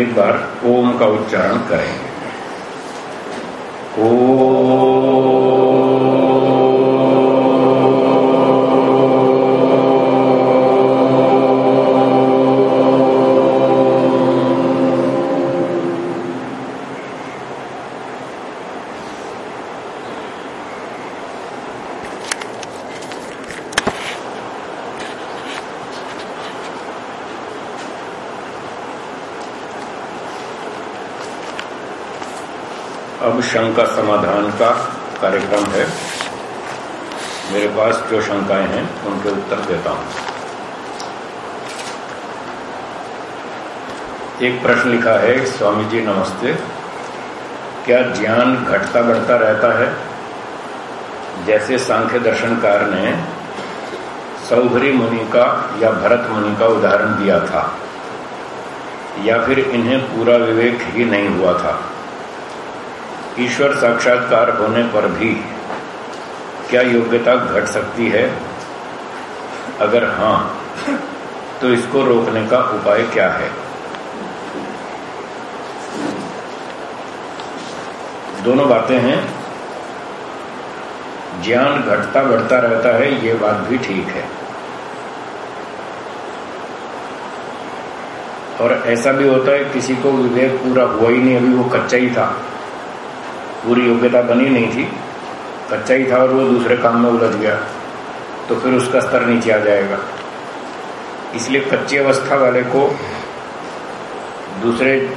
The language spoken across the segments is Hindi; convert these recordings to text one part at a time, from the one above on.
एक बार ओम का उच्चारण करेंगे। ओ एक प्रश्न लिखा है स्वामी जी नमस्ते। क्या ज्ञान घटता बढ़ता रहता है? जैसे सांख्य दर्शनकार ने सौभरी मुनि का या भरत मुनि का उदाहरण दिया था, या फिर इन्हें पूरा विवेक ही नहीं हुआ था। ईश्वर साक्षात्कार होने पर भी क्या योग्यता घट सकती है? अगर हाँ तो इसको रोकने का उपाय क्या है? दोनों बातें हैं। ज्ञान घटता बढ़ता रहता है, ये बात भी ठीक है। और ऐसा भी होता है, किसी को विवेक पूरा हुआ ही नहीं, अभी वो कच्चा ही था। पूरी योग्यता बनी नहीं थी। कच्चा ही था और वो दूसरे काम में उलझ गया। तो फिर उसका स्तर नीचे आ जाएगा। इसलिए कच्ची अवस्था वाले को दूसरे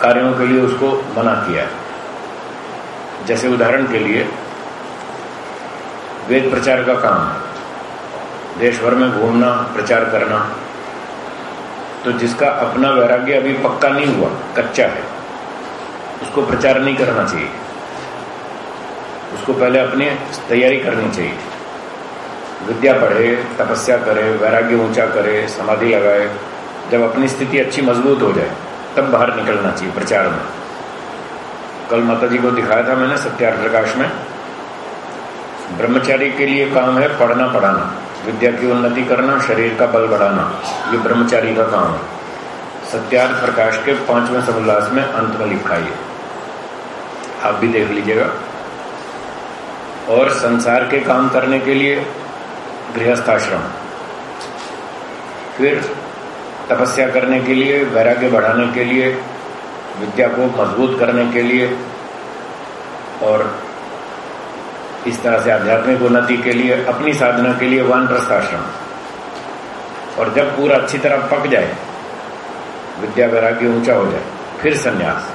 कार्यों के लिए उसको मना किया। जैसे उदाहरण के लिए, वेद प्रचार का काम, देश भर में घूमना, प्रचार करना तो जिसका अपना वैराग्य अभी पक्का नहीं हुआ, कच्चा है, उसको प्रचार नहीं करना चाहिए। उसको पहले अपनी तैयारी करनी चाहिए। विद्या पढ़े, तपस्या करे, वैराग्य ऊँचा करे, समाधि लगाए, जब अपनी स्थिति अच्छी मज़बूत हो जाए, तब बाहर निकलना चाहिए प्रचार में। कल माता जी को दिखाया था मैंने सत्यार्थ प्रकाश में। ब्रह्मचारी के लिए काम है पढ़ना, पढ़ाना। विद्या की उन्नति करना, शरीर का बल बढ़ाना, ये ब्रह्मचारी का काम है। सत्यार्थ प्रकाश के पाँचवें समोल्लास में अंत में लिखा ये। आप भी देख लीजिएगा। और संसार के काम करने के लिए गृहस्थाश्रम। फिर तपस्या करने के लिए, वैराग्य बढ़ाने के लिए विद्या को मज़बूत करने के लिए और इस तरह से आध्यात्मिक उन्नति के लिए, अपनी साधना के लिए वन वानप्रस्थाश्रम और जब पूरा अच्छी तरह पक जाए, विद्या वैराग्य ऊँचा हो जाए, फिर संन्यास।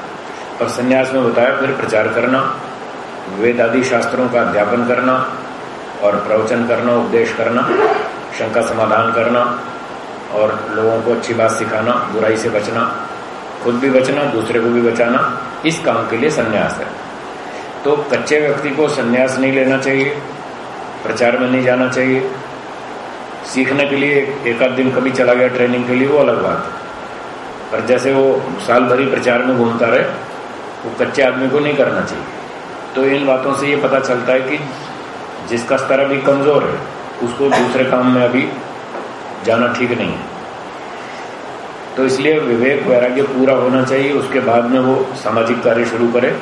और संन्यास में बताया, फिर प्रचार करना वेद आदि शास्त्रों का अध्यापन करना और प्रवचन करना, उपदेश करना, शंका समाधान करना और लोगों को अच्छी बात सिखाना, बुराई से बचना खुद भी बचना, दूसरे को भी बचाना, इस काम के लिए संन्यास है। तो कच्चे व्यक्ति को संन्यास नहीं लेना चाहिए, प्रचार में नहीं जाना चाहिए। सीखने के लिए एक आध दिन कभी चला गया ट्रेनिंग के लिए, वो अलग बात है। पर जैसे वो साल भरी प्रचार में घूमता रहे, वो कच्चे आदमी को नहीं करना चाहिए। तो इन बातों से ये पता चलता है कि जिसका स्तर अभी कमज़ोर है, उसको दूसरे काम में अभी जाना ठीक नहीं है। तो इसलिए विवेक वैराग्य पूरा होना चाहिए, उसके बाद में वो सामाजिक कार्य शुरू करे।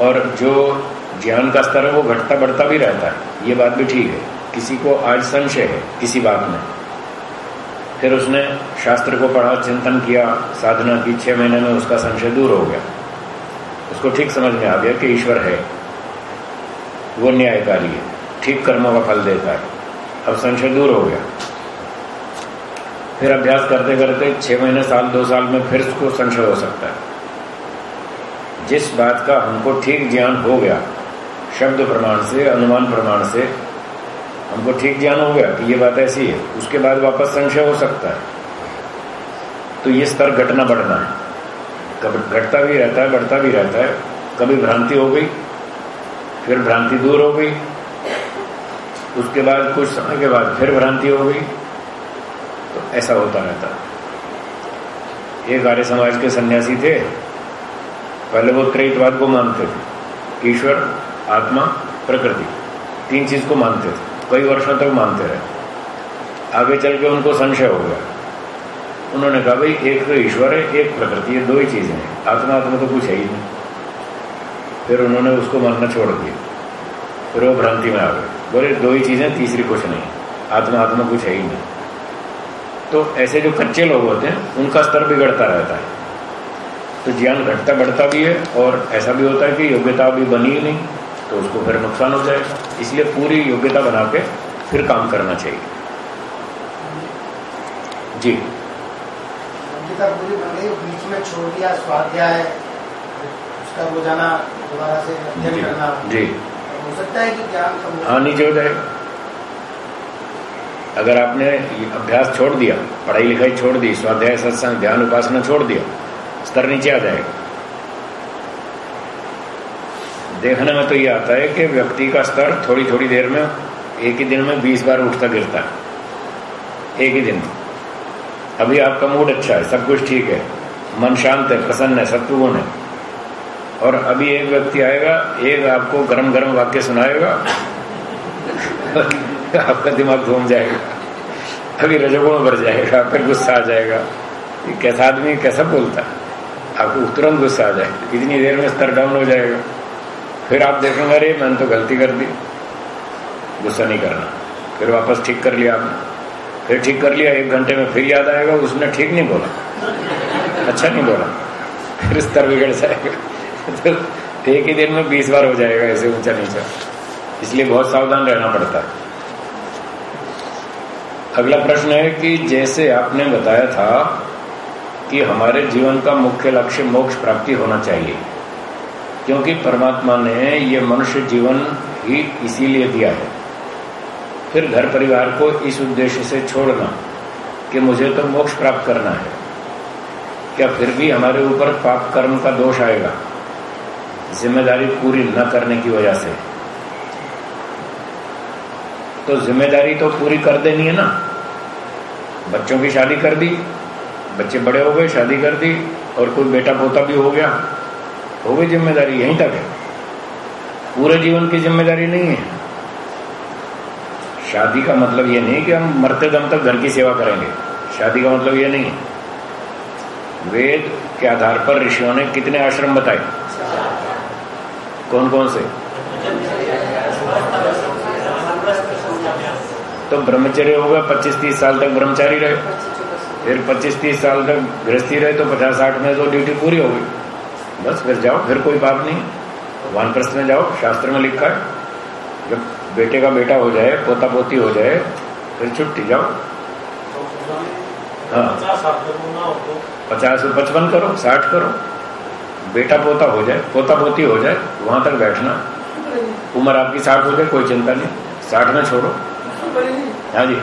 और जो ज्ञान का स्तर है, वो घटता बढ़ता भी रहता है। ये बात भी ठीक है। किसी को आज संशय है, किसी बात में। फिर उसने शास्त्र को पढ़ा, चिंतन किया, साधना की, छह महीने में उसका संशय दूर हो गया। उसको ठीक समझ में आ गया कि ईश्वर है। वो न्यायकारी है। ठीक कर्मों का फल देता है। अब संशय दूर हो गया। फिर अभ्यास करते करते छह महीने, साल, दो साल में फिर उसको संशय हो सकता है। जिस बात का हमको ठीक ज्ञान हो गया, शब्द प्रमाण से, अनुमान प्रमाण से, हमको ठीक ज्ञान हो गया कि ये बात ऐसी है, उसके बाद वापस संशय हो सकता है। तो ये स्तर घटना बढ़ना है। कभी घटता भी रहता है, बढ़ता भी रहता है। कभी भ्रांति हो गई, फिर भ्रांति दूर हो गई। उसके बाद, कुछ समय के बाद फिर भ्रांति हो गई। ऐसा होता रहता। एक आर्य समाज के सन्यासी थे। पहले वो त्रैतवाद को मानते थे। ईश्वर, आत्मा, प्रकृति, तीन चीज़ को मानते थे। कई वर्षों तक मानते रहे। आगे चल के उनको संशय हो गया। उन्होंने कहा, भाई, एक तो ईश्वर है, एक प्रकृति है, दो ही चीज़ें हैं। आत्मा आत्मा तो कुछ है ही नहीं। फिर उन्होंने उसको मानना छोड़ दिया। फिर वो भ्रांति में आ गए। बोले, दो ही चीज़ें, तीसरी कुछ नहीं आत्मा आत्मा कुछ है ही नहीं। तो ऐसे जो कच्चे लोग होते हैं उनका स्तर बिगड़ता रहता है। तो ज्ञान घटता बढ़ता भी है और ऐसा भी होता है कि योग्यता भी बनी ही नहीं तो उसको फिर नुकसान हो जाएगा। इसलिए पूरी योग्यता बना के फिर काम करना चाहिए। जी। योग्यता पूरी बन गई बीच में छोड़ दिया स्वाध्याय उसका रोज़ाना दोबारा से अध्ययन करना। जी। हो सकता है कि ज्ञान कम हाँ। नीचे हो जाएगा अगर आपने अभ्यास छोड़ दिया, पढ़ाई लिखाई छोड़ दी, स्वाध्याय, सत्संग, ध्यान उपासना छोड़ दिया, स्तर नीचे आ जाएगा। देखने में तो ये आता है कि व्यक्ति का स्तर थोड़ी थोड़ी देर में, एक ही दिन में बीस बार उठता गिरता है। एक ही दिन। अभी आपका मूड अच्छा है, सब कुछ ठीक है, मन शांत है, प्रसन्न है, सत्वगुण है। और अभी एक व्यक्ति आएगा, एक आपको गरम गरम वाक्य सुनाएगा। आपका दिमाग घूम जाएगा। अभी रजोगुण बढ़ जाएगा, फिर गुस्सा आ जाएगा। कैसा आदमी कैसा बोलता है? आपको तुरंत गुस्सा आ जाएगा। कितनी देर में स्तर डाउन हो जाएगा। फिर आप देखेंगे, अरे, मैंने तो गलती कर दी। गुस्सा नहीं करना। फिर वापस ठीक कर लिया आपने। फिर ठीक कर लिया, एक घंटे में फिर याद आएगा, उसने ठीक नहीं बोला। अच्छा नहीं बोला। फिर स्तर बिगड़ जाएगा। तो एक ही दिन में बीस बार हो जाएगा ऐसे ऊँचा नीचा। इसलिए बहुत सावधान रहना पड़ता है। अगला प्रश्न है कि जैसे आपने बताया था कि हमारे जीवन का मुख्य लक्ष्य मोक्ष प्राप्ति होना चाहिए, क्योंकि परमात्मा ने ये मनुष्य जीवन ही इसीलिए दिया है। फिर घर परिवार को इस उद्देश्य से छोड़ना कि मुझे तो मोक्ष प्राप्त करना है, क्या फिर भी हमारे ऊपर पाप कर्म का दोष आएगा? ज़िम्मेदारी पूरी न करने की वजह से। तो ज़िम्मेदारी तो पूरी कर देनी है ना। बच्चों की शादी कर दी, बच्चे बड़े हो गए, शादी कर दी, और कोई बेटा पोता भी हो गया, हो गई ज़िम्मेदारी, यहीं तक है। पूरे जीवन की ज़िम्मेदारी नहीं है। शादी का मतलब ये नहीं कि हम मरते दम तक घर की सेवा करेंगे। शादी का मतलब ये नहीं है। वेद के आधार पर ऋषियों ने कितने आश्रम बताए? कौन कौन से? तो ब्रह्मचर्य होगा पच्चीस तीस साल तक ब्रह्मचारी रहे। फिर पच्चीस तीस साल तक गृहस्थी रहे तो पचास साठ में तो ड्यूटी पूरी हो गई। बस, फिर जाओ, फिर कोई बात नहीं। वानप्रस्थ में जाओ, शास्त्र में लिखा है। जब बेटे का बेटा हो जाए पोता पोती हो जाए, फिर छुट्टी, जाओ। हाँ। पचास पचपन करो, साठ करो। बेटा पोता हो जाए पोता पोती हो जाए, वहाँ तक बैठना। उम्र आपकी साठ हो जाए, कोई चिंता नहीं। साठ में छोड़ो। हाँ जी।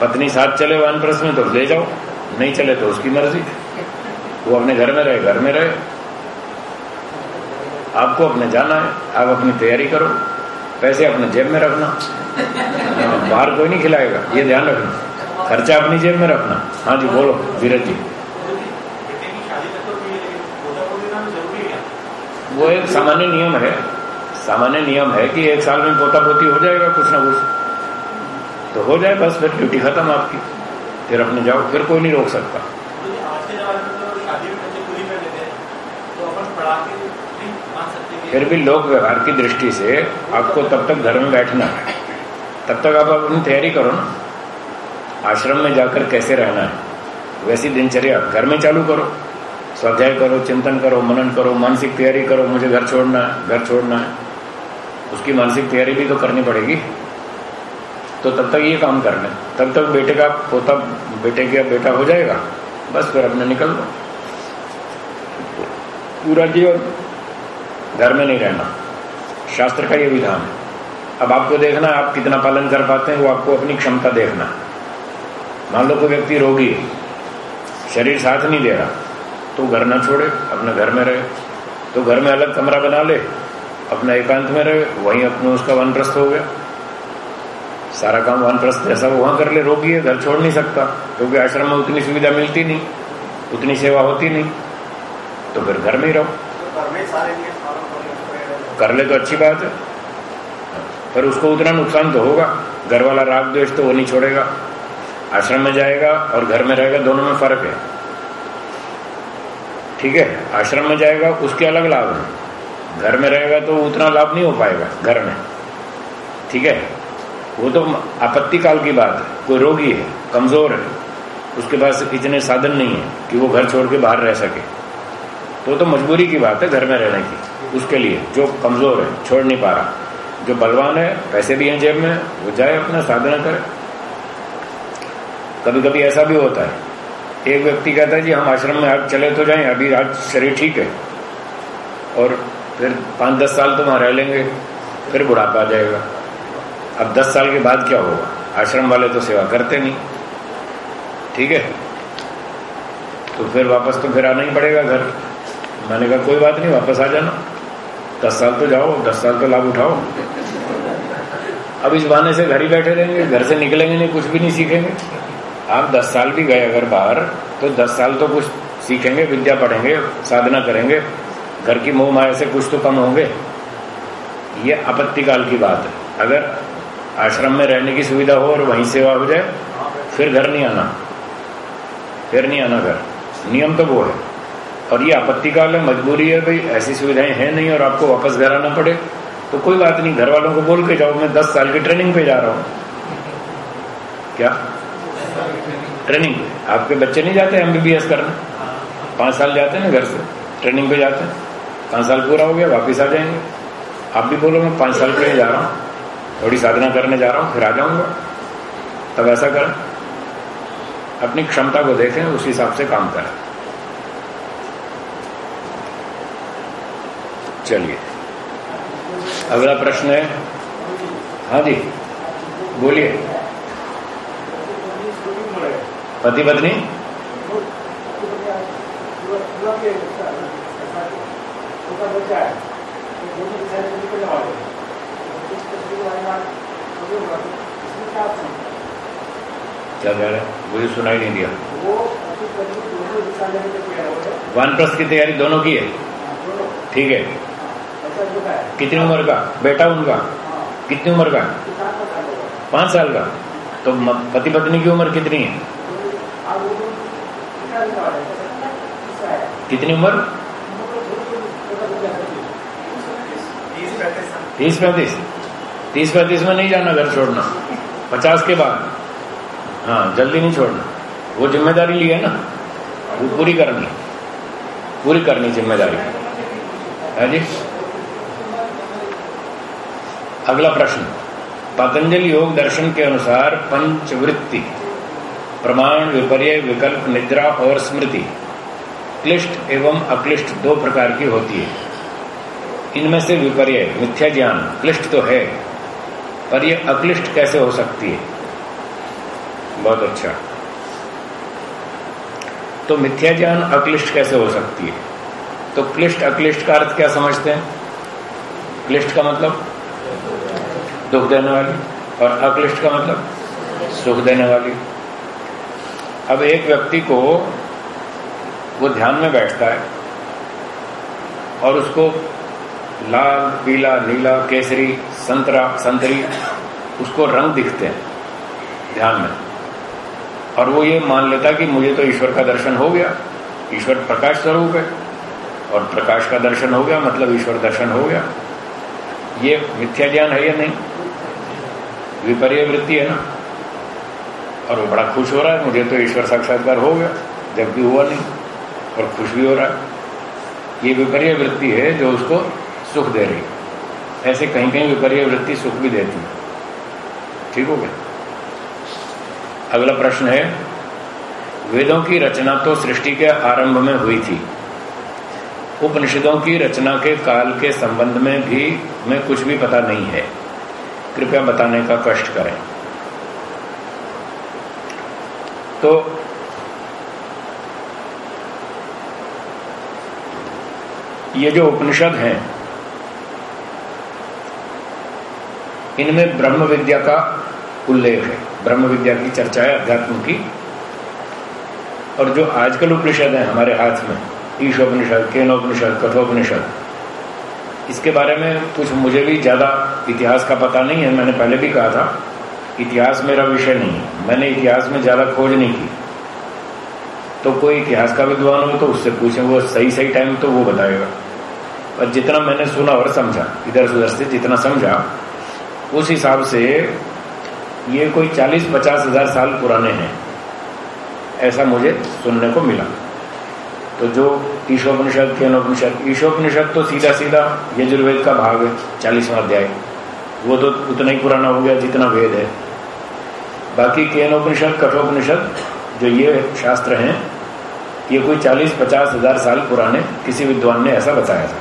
पत्नी साथ चले वानप्रस में तो ले जाओ। नहीं चले तो उसकी मर्ज़ी। वो अपने घर में रहे, घर में रहे। आपको अपने जाना है, आप अपनी तैयारी करो। पैसे अपने जेब में रखना। बाहर कोई नहीं खिलाएगा, ये ध्यान रखना। खर्चा अपनी जेब में रखना। हाँ जी, बोलो, धीरज जी। वो एक सामान्य नियम है। सामान्य नियम है कि एक साल में पोता पोती हो जाएगा कुछ ना कुछ। तो हो जाए बस फिर ड्यूटी खत्म आपकी। फिर अपने जाओ फिर कोई नहीं रोक सकता। फिर भी लोक व्यवहार की दृष्टि से आपको तब तक घर में बैठना है। तब तक आप अपनी तैयारी करो ना। आश्रम में जाकर कैसे रहना है? वैसी दिनचर्या घर में चालू करो। स्वाध्याय करो चिंतन करो मनन करो मानसिक तैयारी करो मुझे घर छोड़ना है घर छोड़ना है। उसकी मानसिक तैयारी भी तो करनी पड़ेगी। तो तब तक ये काम कर लें तब तक बेटे का पोता, बेटे का बेटा हो जाएगा। बस फिर अपने निकल दो पूरा जीवन घर में नहीं रहना। शास्त्र का ये विधान है। अब आपको देखना आप कितना पालन कर पाते हैं, वो आपको अपनी क्षमता देखना। मान लो कोई व्यक्ति रोगी है, शरीर साथ नहीं दे रहा तो घर ना छोड़े, अपने घर में रहे। तो घर में अलग कमरा बना ले अपना एकांत में रहे, वहीं अपना उसका वनप्रस्थ हो गया। सारा काम वनप्रस्थ जैसा वो वहाँ कर ले रोगी है घर छोड़ नहीं सकता, क्योंकि आश्रम में उतनी सुविधा मिलती नहीं, उतनी सेवा होती नहीं तो फिर घर में ही रहो। कर ले तो अच्छी बात है, पर उसको उतना नुकसान तो होगा घर वाला राग द्वेष तो वो नहीं छोड़ेगा। आश्रम में जाएगा और घर में रहेगा, दोनों में फ़र्क है। ठीक है, आश्रम में जाएगा, उसके अलग लाभ है। घर में रहेगा तो उतना लाभ नहीं हो पाएगा घर में। ठीक है? वो तो आपत्ति काल की बात है। कोई रोगी है, कमज़ोर है, उसके पास इतने साधन नहीं है कि वो घर छोड़ के बाहर रह सके। तो तो मजबूरी की बात है घर में रहने की, उसके लिए। जो कमज़ोर है, छोड़ नहीं पा रहा। जो बलवान है, पैसे भी हैं जेब में, वो जाए अपना साधना करे। कभी कभी ऐसा भी होता है। एक व्यक्ति कहता है, जी, हम आश्रम में आज चले तो जाएँ, अभी आज शरीर ठीक है। और फिर पाँच दस साल तो रह लेंगे, फिर बुढ़ापा आ जाएगा। अब दस साल के बाद क्या होगा? आश्रम वाले तो सेवा करते नहीं। ठीक है? तो फिर वापस तो फिर आना ही पड़ेगा घर। मैंने कहा, कोई बात नहीं, वापस आ जाना। दस साल तो जाओ, दस साल तो लाभ उठाओ। अब इस बहाने से घर ही बैठे रहेंगे, घर से निकलेंगे नहीं, कुछ भी नहीं सीखेंगे। आप दस साल भी गए अगर बाहर तो दस साल तो कुछ सीखेंगे, विद्या पढ़ेंगे, साधना करेंगे। घर की मोह माया से कुछ तो कम होंगे। ये आपत्ति काल की बात है। अगर आश्रम में रहने की सुविधा हो और वहीं सेवा हो जाए, फिर घर नहीं आना। फिर नहीं आना घर। नियम तो वो है। और ये आपत्ति काल है, मजबूरी है, भाई, ऐसी सुविधाएँ हैं नहीं और आपको वापस घर आना पड़े तो कोई बात नहीं घर वालों को बोल के जाओ, मैं दस साल की ट्रेनिंग पे जा रहा हूँ। क्या? ट्रेनिंग पे। आपके बच्चे नहीं जाते एमबीबीएस करने? पाँच साल जाते हैं ना घर से ट्रेनिंग पे जाते हैं। पाँच साल पूरा हो गया, वापिस आ जाएँगे। आप भी बोलो, मैं पाँच साल के लिए जा रहा हूँ। थोड़ी साधना करने जा रहा हूँ, फिर आ जाऊँगा। तब ऐसा करें। अपनी क्षमता को देखें, उस हिसाब से काम करें। चलिए। अगला प्रश्न है। हाँ जी। बोलिए। पति पत्नी क्या कह रहे हैं? मुझे सुनाई नहीं दिया। वो वन प्लस की तैयारी दोनों की है? ठीक है। कितनी उम्र का? बेटा उनका? कितनी उम्र का? पाँच साल का। तो पति पत्नी की उम्र कितनी है? कितनी उम्र? तीस पैंतीस। तीस पैंतीस में नहीं जाना, घर छोड़ना। पचास के बाद। हाँ जल्दी नहीं छोड़ना। वो ज़िम्मेदारी ली है ना। वो पूरी करनी। पूरी करनी ज़िम्मेदारी। है जी? अगला प्रश्न। पतंजलि योग दर्शन के अनुसार पंचवृत्ति, प्रमाण, विपर्य, विकल्प, निद्रा और स्मृति, क्लिष्ट एवं अक्लिष्ट दो प्रकार की होती है। इनमें से विपर्य मिथ्या ज्ञान, क्लिष्ट तो है। पर यह अक्लिष्ट कैसे हो सकती है? बहुत अच्छा। तो मिथ्या ज्ञान अक्लिष्ट कैसे हो सकती है? तो क्लिष्ट अक्लिष्ट का अर्थ क्या समझते हैं? क्लिष्ट का मतलब? दुख देने वाली। और अक्लिष्ट का मतलब? सुख देने वाली। अब एक व्यक्ति को, वो ध्यान में बैठता है और उसको लाल, पीला, नीला, केसरी, संतरा, संतरी, उसको रंग दिखते हैं, ध्यान में। और वो ये मान लेता कि मुझे तो ईश्वर का दर्शन हो गया, ईश्वर प्रकाश स्वरूप है, और प्रकाश का दर्शन हो गया मतलब ईश्वर दर्शन हो गया। ये मिथ्या ज्ञान है या नहीं? विपर्य वृत्ति है ना? और वो बड़ा खुश हो रहा है, मुझे तो ईश्वर साक्षात्कार हो गया, जबकि हुआ नहीं, और खुश भी हो रहा है। ये विपर्य वृत्ति है जो उसको सुख दे रही। ऐसे कहीं कहीं विपर्य वृत्ति सुख भी देती। है ठीक हो गया। अगला प्रश्न है, वेदों की रचना तो सृष्टि के आरंभ में हुई थी। उपनिषदों की रचना के काल के संबंध में भी में कुछ भी पता नहीं है। कृपया बताने का कष्ट करें। तो ये जो उपनिषद हैं इनमें ब्रह्म विद्या का उल्लेख है। ब्रह्म विद्या की चर्चा है, अध्यात्म की। और जो आजकल उपनिषद है हमारे हाथ में, ईशोपनिषद, केनोपनिषद, कठोपनिषद, इसके बारे में कुछ मुझे भी ज़्यादा इतिहास का पता नहीं है, मैंने पहले भी कहा था, इतिहास मेरा विषय नहीं है। मैंने इतिहास में ज़्यादा खोज नहीं की। तो कोई इतिहास का विद्वान हो तो उससे पूछे, वो सही सही टाइम तो वो बताएगा। और जितना मैंने सुना और समझा इधर से उधर से जितना समझा उस हिसाब से ये कोई चालीस, पचास हज़ार साल पुराने हैं। ऐसा मुझे सुनने को मिला। तो जो ईशोपनिषद, केनोपनिषद, ईशोपनिषद तो सीधा सीधा यजुर्वेद का भाग है, चालीसवा अध्याय। वो तो उतना ही पुराना हो गया जितना वेद है। बाकी केनोपनिषद, कठोपनिषद जो ये शास्त्र हैं, ये कोई चालीस, पचास हज़ार साल पुराने किसी विद्वान ने ऐसा बताया था।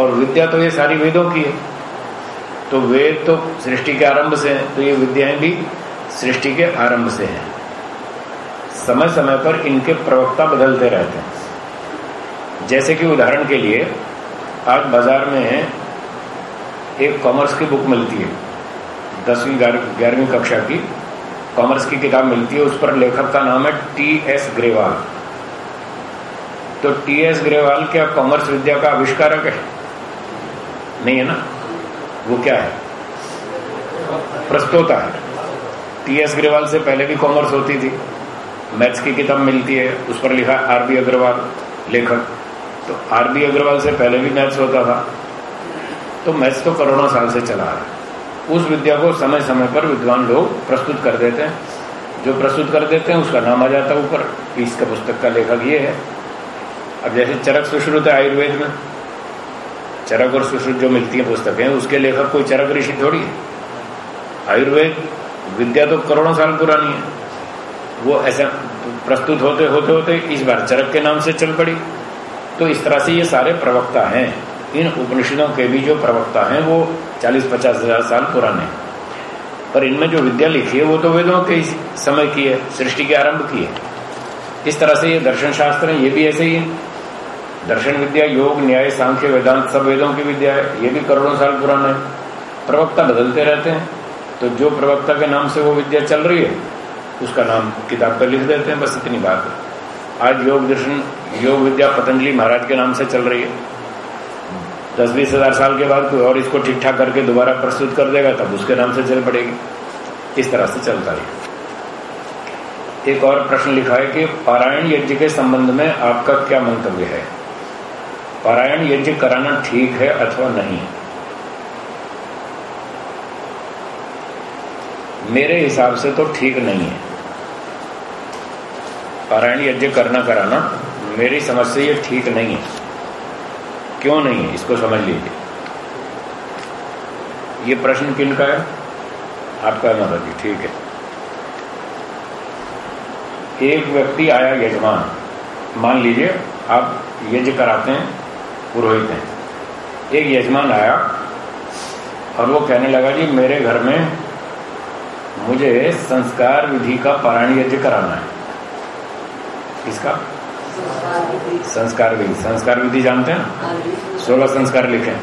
और विद्या तो ये सारी वेदों की है। तो वेद तो सृष्टि के आरंभ से है तो ये विद्याएँ भी सृष्टि के आरंभ से हैं। समय समय पर इनके प्रवक्ता बदलते रहते हैं। जैसे कि उदाहरण के लिए, आज बाज़ार में है, एक कॉमर्स की बुक मिलती है। दसवीं ग्यारहवीं कक्षा की कॉमर्स की किताब मिलती है, उस पर लेखक का नाम है टी एस ग्रेवाल। तो टी एस ग्रेवाल क्या कॉमर्स विद्या का आविष्कारक है? नहीं है ना? वो क्या है? प्रस्तोता है। टी एस ग्रेवाल से पहले भी कॉमर्स होती थी। मैथ्स की किताब मिलती है, उस पर लिखा आर बी अग्रवाल लेखक। तो आर बी अग्रवाल से पहले भी मैथ्स होता था। तो मैथ्स तो करोड़ों साल से चला रहा है। उस विद्या को समय समय पर विद्वान लोग प्रस्तुत कर देते हैं। जो प्रस्तुत कर देते हैं, उसका नाम आ जाता है ऊपर। इसका पुस्तक का लेखक ये है। अब जैसे चरक सुश्रुत है आयुर्वेद में। चरक और सुश्रुत जो मिलती है पुस्तकें, उसके लेखक कोई चरक ऋषि थोड़ी है। आयुर्वेद विद्या तो करोड़ों साल पुरानी है। वो ऐसा प्रस्तुत होते होते होते इस बार चरक के नाम से चल पड़ी। तो इस तरह से ये सारे प्रवक्ता हैं। इन उपनिषदों के भी जो प्रवक्ता हैं, वो चालीस पचास हज़ार साल पुराने पर इनमें जो विद्या लिखी है, वो तो वेदों के समय की है, सृष्टि के आरंभ की है। इस तरह से ये दर्शन शास्त्र है, ये भी ऐसे ही है। दर्शन विद्या, योग, न्याय, सांख्य, वेदांत, सब वेदों की विद्या है। ये भी करोड़ों साल पुराना है। प्रवक्ता बदलते रहते हैं। तो जो प्रवक्ता के नाम से वो विद्या चल रही है, उसका नाम किताब पर लिख देते हैं, बस इतनी बात है। आज योग दर्शन, योग विद्या पतंजलि महाराज के नाम से चल रही है। दस बीस हज़ार साल के बाद कोई और इसको ठीक ठाक करके दोबारा प्रस्तुत कर देगा, तब उसके नाम से चल पड़ेगी। इस तरह से चलता है एक और प्रश्न लिखा है कि पारायण यज्ञ के संबंध में आपका क्या मंतव्य है? पारायण यज्ञ कराना ठीक है अथवा नहीं? मेरे हिसाब से तो ठीक नहीं है। पारायण यज्ञ करना कराना, मेरी समझ से ये ठीक नहीं है। क्यों नहीं है? इसको समझ लीजिए। ये प्रश्न किन का है? आपका माता जी, ठीक है। एक व्यक्ति आया यजमान। मान लीजिए, आप यज्ञ कराते हैं पुरोहित हैं। एक यजमान आया और वो कहने लगा जी मेरे घर में मुझे संस्कार विधि का पारायण यज्ञ कराना है। किसका? संस्कार विधि। संस्कार विधि। जानते हैं? सोलह संस्कार लिखे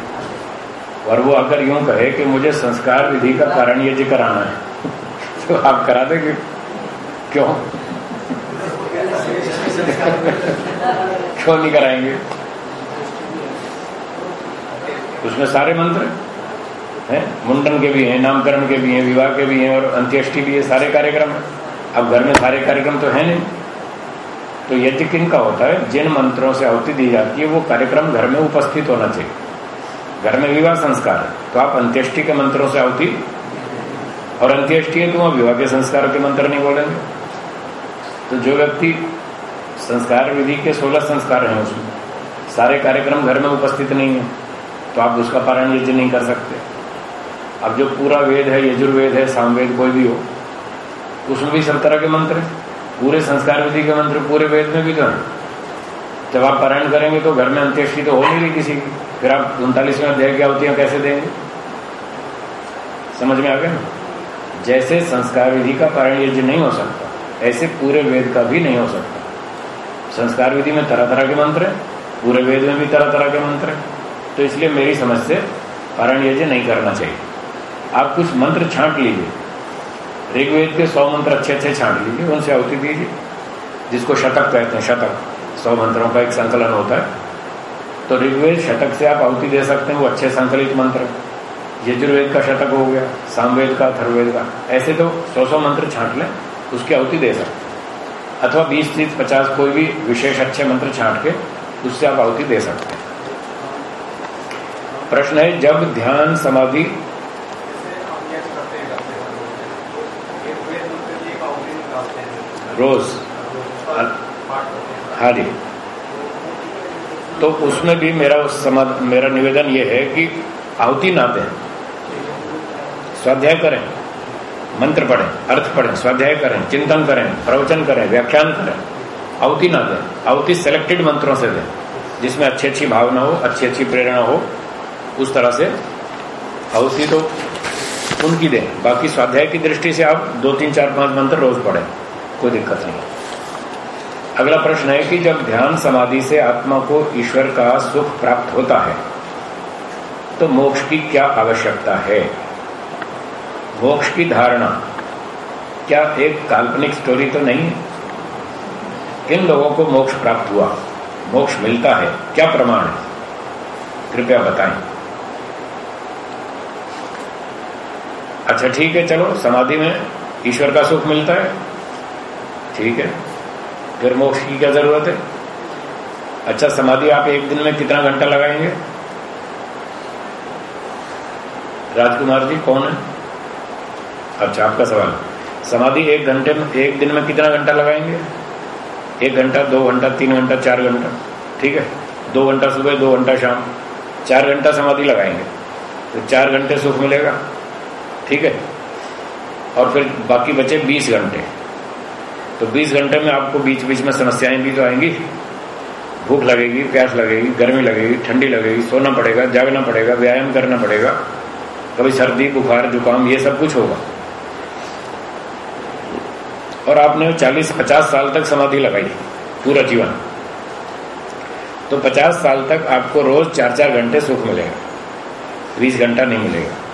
और वो अगर यूँ कहे कि मुझे संस्कार विधि का पारायण यज्ञ कराना है। तो आप करा देंगे? क्यों? क्यों नहीं कराएँगे? उसमें सारे मंत्र हैं। मुंडन के भी हैं, नामकरण के भी हैं, विवाह के भी हैं और अंत्येष्टि भी है, सारे कार्यक्रम है। अब घर में सारे कार्यक्रम तो है नहीं। तो यज्ञ किन का होता है? जिन मंत्रों से आहुति दी जाती है, वो कार्यक्रम घर में उपस्थित होना चाहिए। घर में विवाह संस्कार है। तो आप अंत्येष्टि के मंत्रों से आहुति और अंत्येष्टि है तो वहाँ विवाह के संस्कार के मंत्र नहीं बोलेंगे। तो जो व्यक्ति संस्कार विधि के सोलह संस्कार हैं उसमें, सारे कार्यक्रम घर में उपस्थित नहीं है। तो आप उसका पारायण यज्ञ नहीं कर सकते। अब जो पूरा वेद है, यजुर्वेद है, सामवेद कोई भी हो, उसमें भी सब तरह के मंत्र है। पूरे संस्कार विधि के मंत्र पूरे वेद में भी तो है। जब आप पारायण करेंगे तो घर में अंत्येष्टि तो हो नहीं रही किसी की। फिर आप उनतालीसवें अध्याय की आवतियाँ कैसे देंगे? समझ में आ गया ना? जैसे संस्कार विधि का पारायण यज्ञ नहीं हो सकता, ऐसे पूरे वेद का भी नहीं हो सकता। संस्कार विधि में तरह तरह के मंत्र है, पूरे वेद में भी तरह तरह के मंत्र है। तो इसलिए मेरी समझ से पारायण यज्ञ नहीं करना चाहिए। आप कुछ मंत्र छांट लीजिए। ऋग्वेद के सौ मंत्र अच्छे अच्छे छांट लीजिए, उनसे आहुति दीजिए, जिसको शतक कहते हैं, शतक। सौ मंत्रों का एक संकलन होता है। तो ऋग्वेद शतक से आप आहुति दे सकते हैं, वो अच्छे संकलित मंत्र। यजुर्वेद का शतक हो गया, सामवेद का अथर्वेद का। ऐसे तो सौ सौ मंत्र छांट लें, उसकी आहुति दे सकते हैं। अथवा बीस तीस पचास कोई भी विशेष अच्छे मंत्र छांट के, उससे आप आहुति दे सकते हैं। प्रश्न है, जब ध्यान समाधि रोज हाँ जी। तो उसमें भी मेरा उस समा, मेरा निवेदन ये है कि आहुति ना दें। स्वाध्याय करें, मंत्र पढ़ें, अर्थ पढ़ें, स्वाध्याय करें, चिंतन करें, प्रवचन करें, व्याख्यान करें। आहुति ना दें। आहुति सेलेक्टेड मंत्रों से दें, जिसमें अच्छी अच्छी भावना हो अच्छी अच्छी प्रेरणा हो उस तरह से। आहुति तो उनकी दें बाकी स्वाध्याय की दृष्टि से आप दो, तीन, चार, पाँच मंत्र रोज पढ़ें। कोई दिक्कत नहीं। अगला प्रश्न है कि जब ध्यान समाधि से आत्मा को ईश्वर का सुख प्राप्त होता है तो मोक्ष की क्या आवश्यकता है? मोक्ष की धारणा। क्या एक काल्पनिक स्टोरी तो नहीं है? किन लोगों को मोक्ष प्राप्त हुआ? मोक्ष मिलता है। क्या प्रमाण है? कृपया बताएँ। अच्छा ठीक है, चलो, समाधि में ईश्वर का सुख मिलता है। ठीक है, फिर मोक्ष की क्या ज़रूरत है? अच्छा समाधि आप एक दिन में कितना घंटा लगाएँगे? राजकुमार जी, कौन है? अच्छा आपका सवाल। समाधि एक घंटे में, एक दिन में कितना घंटा लगाएँगे? एक घंटा, दो घंटा, तीन घंटा, चार घंटा। ठीक है, दो घंटा सुबह, दो घंटा शाम। चार घंटा समाधि लगाएँगे तो चार घंटे सुख मिलेगा। ठीक है? और फिर बाकी बचे बीस घंटे। तो 20 घंटे में आपको बीच बीच में समस्याएँ भी तो आएँगी। भूख लगेगी, प्यास लगेगी, गर्मी लगेगी, ठंडी लगेगी, सोना पड़ेगा, जागना पड़ेगा, व्यायाम करना पड़ेगा। कभी सर्दी, बुखार, जुकाम, ये सब कुछ होगा। और आपने 40-50 साल तक समाधि लगाई, पूरा जीवन। तो 50 साल तक आपको रोज चार चार घंटे सुख मिलेगा। 20 घंटा नहीं मिलेगा।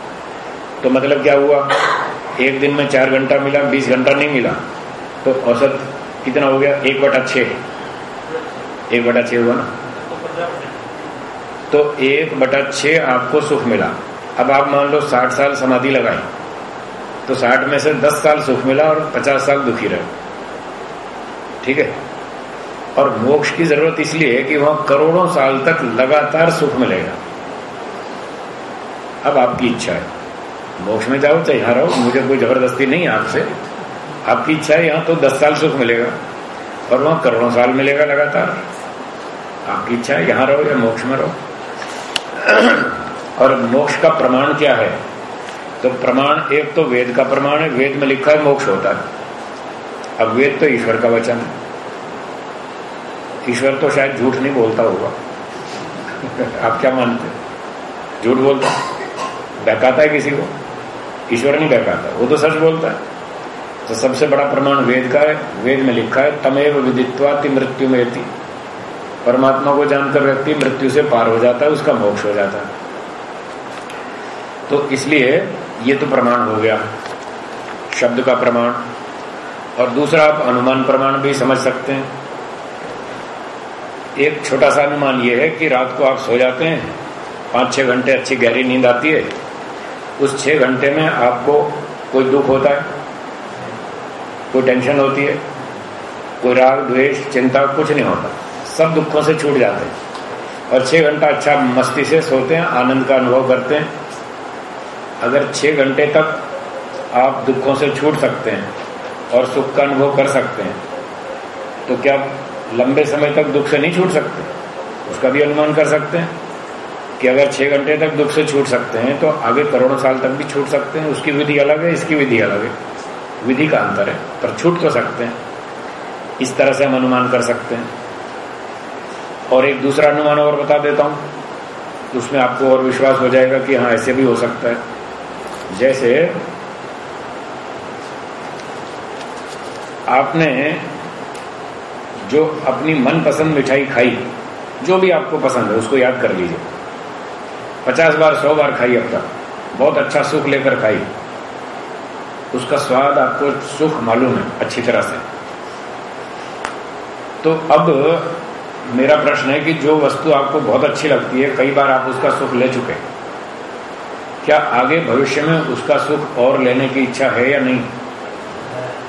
तो मतलब क्या हुआ? एक दिन में चार घंटा मिला 20 घंटा नहीं मिला। तो औसत कितना हो गया? एक बटा छ एक बटा छ हुआ ना? तो एक बटा छ आपको सुख मिला। अब आप मान लो साठ साल समाधि लगाई। तो साठ में से दस साल सुख मिला और पचास साल दुखी रहे। ठीक है? और मोक्ष की ज़रूरत इसलिए है कि वहाँ करोड़ों साल तक लगातार सुख मिलेगा। अब आपकी इच्छा है। मोक्ष में जाओ चाहे यहाँ रहो मुझे कोई ज़बरदस्ती नहीं आपसे। आपकी इच्छा है, यहाँ तो दस साल सुख मिलेगा। और वहाँ करोड़ों साल मिलेगा लगातार। आपकी इच्छा है, यहाँ रहो या मोक्ष में रहो। और मोक्ष का प्रमाण क्या है? तो प्रमाण एक तो वेद का प्रमाण है। वेद में लिखा है, मोक्ष होता है। अब वेद तो ईश्वर का वचन है। ईश्वर तो शायद झूठ नहीं बोलता होगा। आप क्या मानते झूठ बोलता बहकाता है किसी को? ईश्वर नहीं बहकाता वो तो सच बोलता है। तो सबसे बड़ा प्रमाण वेद का है। वेद में लिखा है, तमेव विदित्वाति मृत्यु में परमात्मा को जानकर व्यक्ति मृत्यु से पार हो जाता है, उसका मोक्ष हो जाता है। तो इसलिए ये तो प्रमाण हो गया, शब्द का प्रमाण। और दूसरा आप अनुमान प्रमाण भी समझ सकते हैं। एक छोटा सा अनुमान ये है कि रात को आप सो जाते हैं पाँच छह घंटे अच्छी गहरी नींद आती है उस छह घंटे में आपको कोई दुख होता है? कोई टेंशन होती है? कोई राग, द्वेष, चिंता, कुछ नहीं होता। सब दुखों से छूट जाते हैं। और छह घंटा अच्छा मस्ती से सोते हैं, आनंद का अनुभव करते हैं। अगर छह घंटे तक आप दुखों से छूट सकते हैं और सुख का अनुभव कर सकते हैं तो क्या लंबे समय तक दुख से नहीं छूट सकते? उसका भी अनुमान कर सकते हैं। कि अगर छह घंटे तक दुख से छूट सकते हैं तो आगे करोड़ों साल तक भी छूट सकते हैं। उसकी विधि अलग है, इसकी विधि अलग है। विधि का अंतर है, पर छूट तो सकते हैं। इस तरह से हम अनुमान कर सकते हैं। और एक दूसरा अनुमान और बता देता हूँ। उसमें आपको और विश्वास हो जाएगा कि हाँ ऐसे भी हो सकता है। जैसे आपने जो अपनी मनपसंद मिठाई खाई, जो भी आपको पसंद है, उसको याद कर लीजिए। पचास बार, सौ बार खाई अब तक बहुत अच्छा सुख लेकर खाई। उसका स्वाद आपको सुख मालूम है, अच्छी तरह से। तो अब मेरा प्रश्न है कि जो वस्तु आपको बहुत अच्छी लगती है, कई बार आप उसका सुख ले चुके क्या आगे भविष्य में उसका सुख और लेने की इच्छा है या नहीं?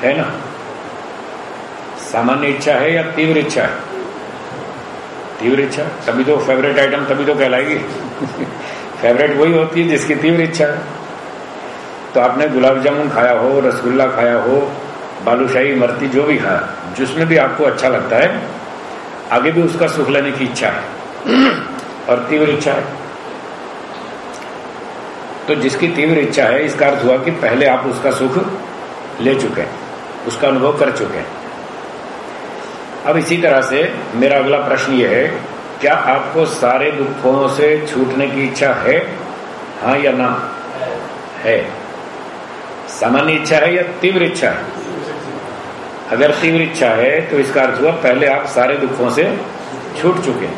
है ना? सामान्य इच्छा है या तीव्र इच्छा है? तीव्र इच्छा? तभी तो फेवरेट आइटम तभी तो कहलाएगी। फेवरेट वही होती है जिसकी तीव्र इच्छा है। तो आपने गुलाब जामुन खाया हो, रसगुल्ला खाया हो, बालूशाही, मरती, जो भी खाया, जिसमें भी आपको अच्छा लगता है, आगे भी उसका सुख लेने की इच्छा है। और तीव्र इच्छा है। तो जिसकी तीव्र इच्छा है, इसका अर्थ हुआ कि पहले आप उसका सुख ले चुके हैं, उसका अनुभव कर चुके हैं। अब इसी तरह से मेरा अगला प्रश्न यह है क्या आपको सारे दुखों से छूटने की इच्छा है? हाँ या ना? है। सामान्य इच्छा है या तीव्र इच्छा है? अगर तीव्र इच्छा है तो इसका अर्थ हुआ पहले आप सारे दुखों से छूट चुके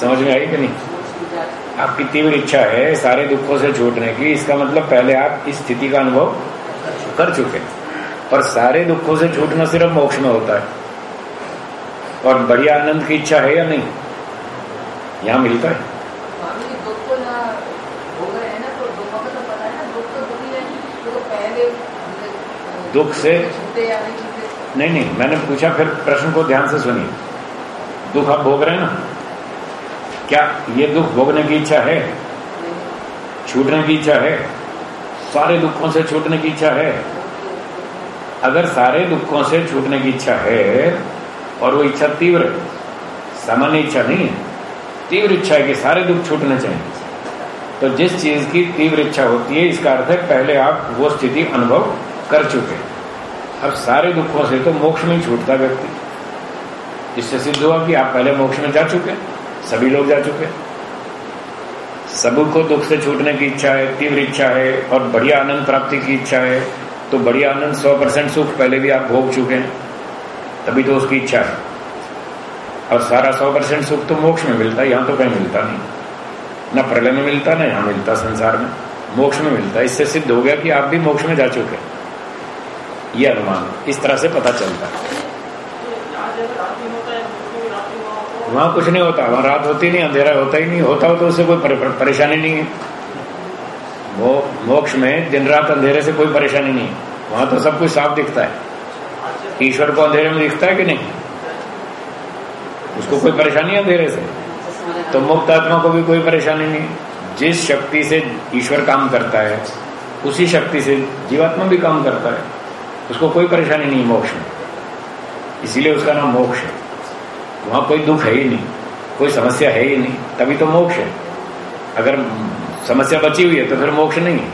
समझ में आई कि नहीं? आपकी तीव्र इच्छा है सारे दुखों से छूटने की, इसका मतलब पहले आप इस स्थिति का अनुभव कर चुके और सारे दुखों से छूटना सिर्फ़ मोक्ष में होता है। और बढ़िया आनंद की इच्छा है या नहीं? यहाँ मिलता है। दुख से नहीं नहीं मैंने पूछा फिर प्रश्न को ध्यान से सुनिए। दुख आप भोग रहे हैं ना? क्या ये दुख भोगने की इच्छा है? छूटने की इच्छा है? सारे दुखों से छूटने की इच्छा है। अगर सारे दुखों से छूटने की इच्छा है और वो इच्छा तीव्र, सामान्य इच्छा नहीं है। तीव्र इच्छा है कि सारे दुख छूटने चाहिए तो जिस चीज़ की तीव्र इच्छा होती है, इसका अर्थ है पहले आप वो स्थिति अनुभव कर चुके अब सारे दुखों से तो मोक्ष में छूटता व्यक्ति। इससे सिद्ध हुआ कि आप पहले मोक्ष में जा चुके सभी लोग जा चुके सबको दुख से छूटने की इच्छा है, तीव्र इच्छा है और बढ़िया आनंद प्राप्ति की इच्छा है तो बढ़िया आनंद सौ परसेंट सुख पहले भी आप भोग चुके हैं। तभी तो उसकी इच्छा है। और सारा सौ परसेंट सुख तो मोक्ष में मिलता है, यहाँ तो कहीं मिलता नहीं। न प्रलय में मिलता, ना यहाँ मिलता संसार में। मोक्ष में मिलता इससे सिद्ध हो गया कि आप भी मोक्ष में जा चुके ये अनुमान इस तरह से पता चलता है। वहाँ कुछ नहीं होता। वहाँ रात होती नहीं, अंधेरा होता ही नहीं। होता हो तो उससे कोई परेशानी नहीं है। वो मोक्ष में दिन रात अंधेरे से कोई परेशानी नहीं है। वहाँ तो सब कुछ साफ़ दिखता है। ईश्वर को अंधेरे में दिखता है कि नहीं? उसको कोई परेशानी है अंधेरे से? तो मुक्त आत्मा को भी कोई परेशानी नहीं। जिस शक्ति से ईश्वर काम करता है, उसी शक्ति से जीवात्मा भी काम करता है। उसको कोई परेशानी नहीं, मोक्ष में। इसीलिए उसका नाम मोक्ष है। वहाँ कोई दुख है ही नहीं। कोई समस्या है ही नहीं। तभी तो मोक्ष है। अगर समस्या बची हुई है तो फिर मोक्ष नहीं है।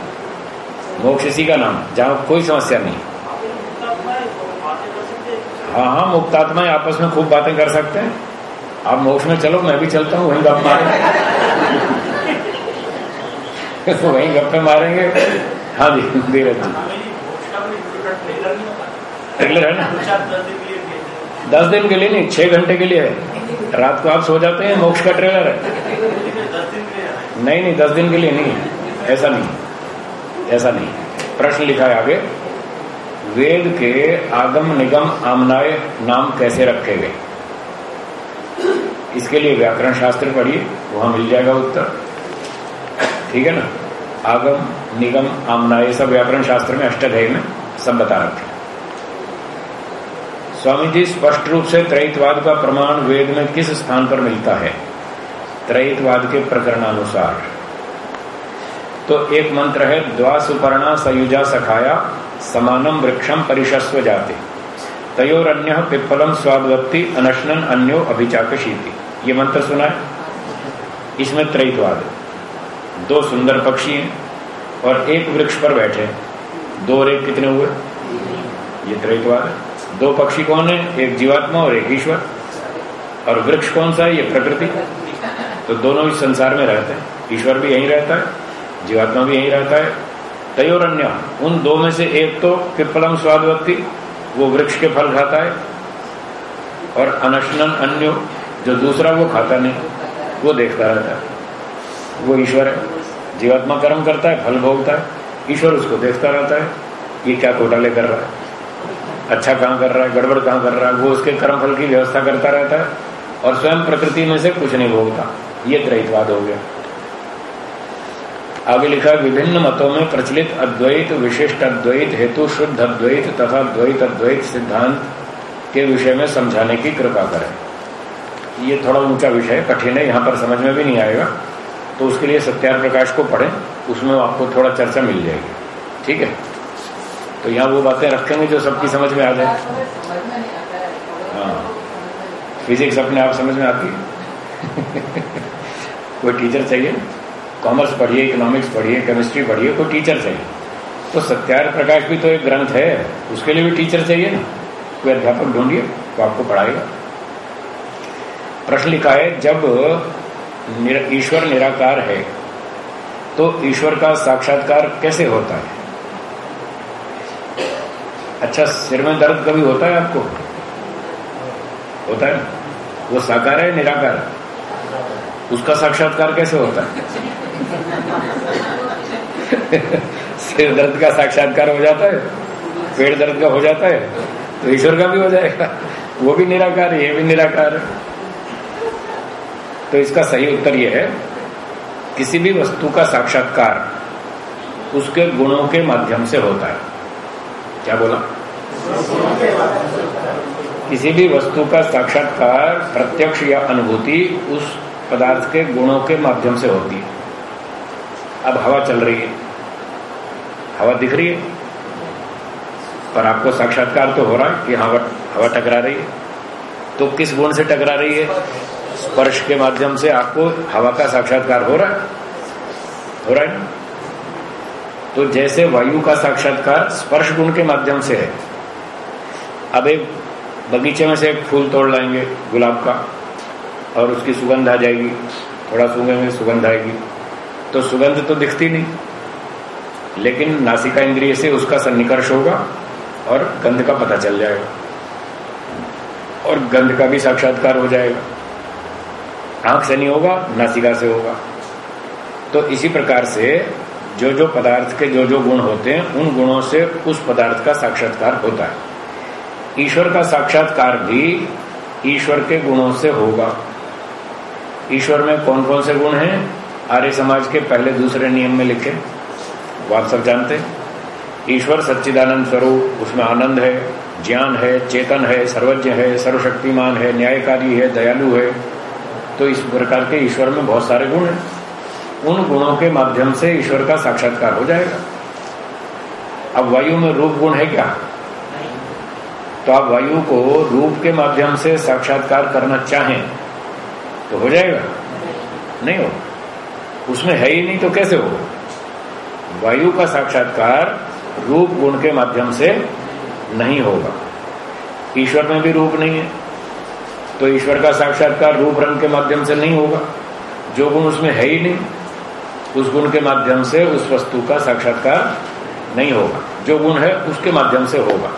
मोक्ष इसी का नाम जहाँ कोई समस्या नहीं हाँ हाँ मुक्तात्मा आपस में खूब बातें कर सकते हैं। आप मोक्ष में चलो, मैं भी चलता हूँ, वहीं गप मारेंगे। वहीं गप्पे मारेंगे। हाँ जी धीरज जी रेगुलर है ना? दस दिन के लिए नहीं, छह घंटे के लिए है। रात को आप सो जाते हैं, मोक्ष का ट्रेलर है। नहीं नहीं, दस दिन के लिए नहीं ऐसा नहीं ऐसा नहीं प्रश्न लिखा है आगे। वेद के आगम निगम आमनाय नाम कैसे रखे गए? इसके लिए व्याकरण शास्त्र पढ़िए, वहाँ मिल जाएगा उत्तर। ठीक है ना? आगम, निगम, आमनाय सब व्याकरण शास्त्र में अष्टाध्याय में सब बता रखे स्वामी जी, स्पष्ट रूप से त्रैतवाद का प्रमाण वेद में किस स्थान पर मिलता है? त्रैतवाद के प्रकरणानुसार। तो एक मंत्र है द्वा सुपर्णा सयुजा सखाया समानम वृक्षम परिशस्व जाते। तयोर अन्य पिप्पलम स्वादवत्ती, अनशनन अन्यो अभिचाकशीति ये मंत्र सुना है? इसमें त्रैतवाद दो सुंदर पक्षी हैं और एक वृक्ष पर बैठे दो और एक कितने हुए? ये त्रैतवाद है। दो पक्षी कौन है? एक जीवात्मा और एक ईश्वर। और वृक्ष कौन सा है? ये प्रकृति। तो दोनों इस संसार में रहते हैं। ईश्वर भी यहीं रहता है, जीवात्मा भी यहीं रहता है अन्य उन दो में से एक तो पिपलम स्वादवत्ती, वो वृक्ष के फल खाता है, और अनशनन अन्य, जो दूसरा वो खाता नहीं, वो देखता रहता है। वो ईश्वर है। जीवात्मा कर्म करता है, फल भोगता है, ईश्वर उसको देखता रहता है, ये क्या घोटाले कर रहा है? अच्छा कहाँ कर रहा है, गड़बड़ कहाँ कर रहा है, वो उसके कर्म फल की व्यवस्था करता रहता है, और स्वयं प्रकृति में से कुछ नहीं भोगता। ये त्रैतवाद हो गया। आगे लिखा विभिन्न मतों में प्रचलित अद्वैत, विशिष्ट अद्वैत, हेतु शुद्ध अद्वैत तथा द्वैत अद्वैत सिद्धांत के विषय में समझाने की कृपा करें। ये थोड़ा ऊँचा विषय है कठिन है, यहाँ पर समझ में भी नहीं आएगा। तो उसके लिए सत्यार प्रकाश को पढ़ें, उसमें आपको थोड़ा चर्चा मिल जाएगी। ठीक है? तो यहाँ वो बातें रखेंगे जो सबकी समझ में आ जाए। हाँ। फिजिक्स अपने आप समझ में आती है। कोई टीचर चाहिए? कॉमर्स पढ़िए, इकोनॉमिक्स पढ़िए, केमिस्ट्री पढ़िए, कोई टीचर चाहिए। तो सत्यार प्रकाश भी तो एक ग्रंथ है, उसके लिए भी टीचर चाहिए ना? कोई अध्यापक ढूंढिए तो आपको पढ़ाएगा। प्रश्न लिखा है, जब ईश्वर निराकार है तो ईश्वर का साक्षात्कार कैसे होता है? अच्छा सिर में दर्द कभी होता है आपको? होता है वो साकार है, निराकार उसका साक्षात्कार कैसे होता है? सिर दर्द का साक्षात्कार हो जाता है, पेट दर्द का हो जाता है तो ईश्वर का भी हो जाएगा। वो भी निराकार ये भी निराकार तो इसका सही उत्तर यह है, किसी भी वस्तु का साक्षात्कार उसके गुणों के माध्यम से होता है। क्या बोला? किसी भी वस्तु का साक्षात्कार प्रत्यक्ष या अनुभूति उस पदार्थ के गुणों के माध्यम से होती है। अब हवा चल रही है। हवा दिख रही है। पर आपको साक्षात्कार तो हो रहा है कि हवा हवा टकरा रही है। तो किस गुण से टकरा रही है? स्पर्श के माध्यम से आपको हवा का साक्षात्कार हो रहा है। हो रहा है तो जैसे वायु का साक्षात्कार स्पर्श गुण के माध्यम से है। अब एक बगीचे में से एक फूल तोड़ लाएँगे गुलाब का, और उसकी सुगंध आ जाएगी। थोड़ा सूंघेंगे, सुगंध आएगी। तो सुगंध तो दिखती नहीं। लेकिन नासिका इंद्रिय से उसका सन्निकर्ष होगा और गंध का पता चल जाएगा। और गंध का भी साक्षात्कार हो जाएगा। आँख से नहीं होगा, नासिका से होगा। तो इसी प्रकार से जो जो पदार्थ के जो जो गुण होते हैं, उन गुणों से उस पदार्थ का साक्षात्कार होता है। ईश्वर का साक्षात्कार भी ईश्वर के गुणों से होगा। ईश्वर में कौन कौन से गुण हैं? आर्य समाज के पहले दूसरे नियम में लिखे आप सब जानते। ईश्वर सच्चिदानंद स्वरूप, उसमें आनंद है, ज्ञान है, चेतन है, सर्वज्ञ है, सर्वशक्तिमान है, न्यायकारी है, दयालु है। तो इस प्रकार के ईश्वर में बहुत सारे गुण हैं। उन गुणों के माध्यम से ईश्वर का साक्षात्कार हो जाएगा। अब वायु में रूप गुण है क्या? तो आप वायु को रूप के माध्यम से साक्षात्कार करना चाहें तो हो जाएगा? नहीं हो उसमें है ही नहीं तो कैसे हो? वायु का साक्षात्कार रूप गुण के माध्यम से नहीं होगा। ईश्वर में भी रूप नहीं है। तो ईश्वर का साक्षात्कार रूप रंग के माध्यम से नहीं होगा। जो गुण उसमें है ही नहीं, उस गुण के माध्यम से उस वस्तु का साक्षात्कार नहीं होगा। जो गुण है, उसके माध्यम से होगा।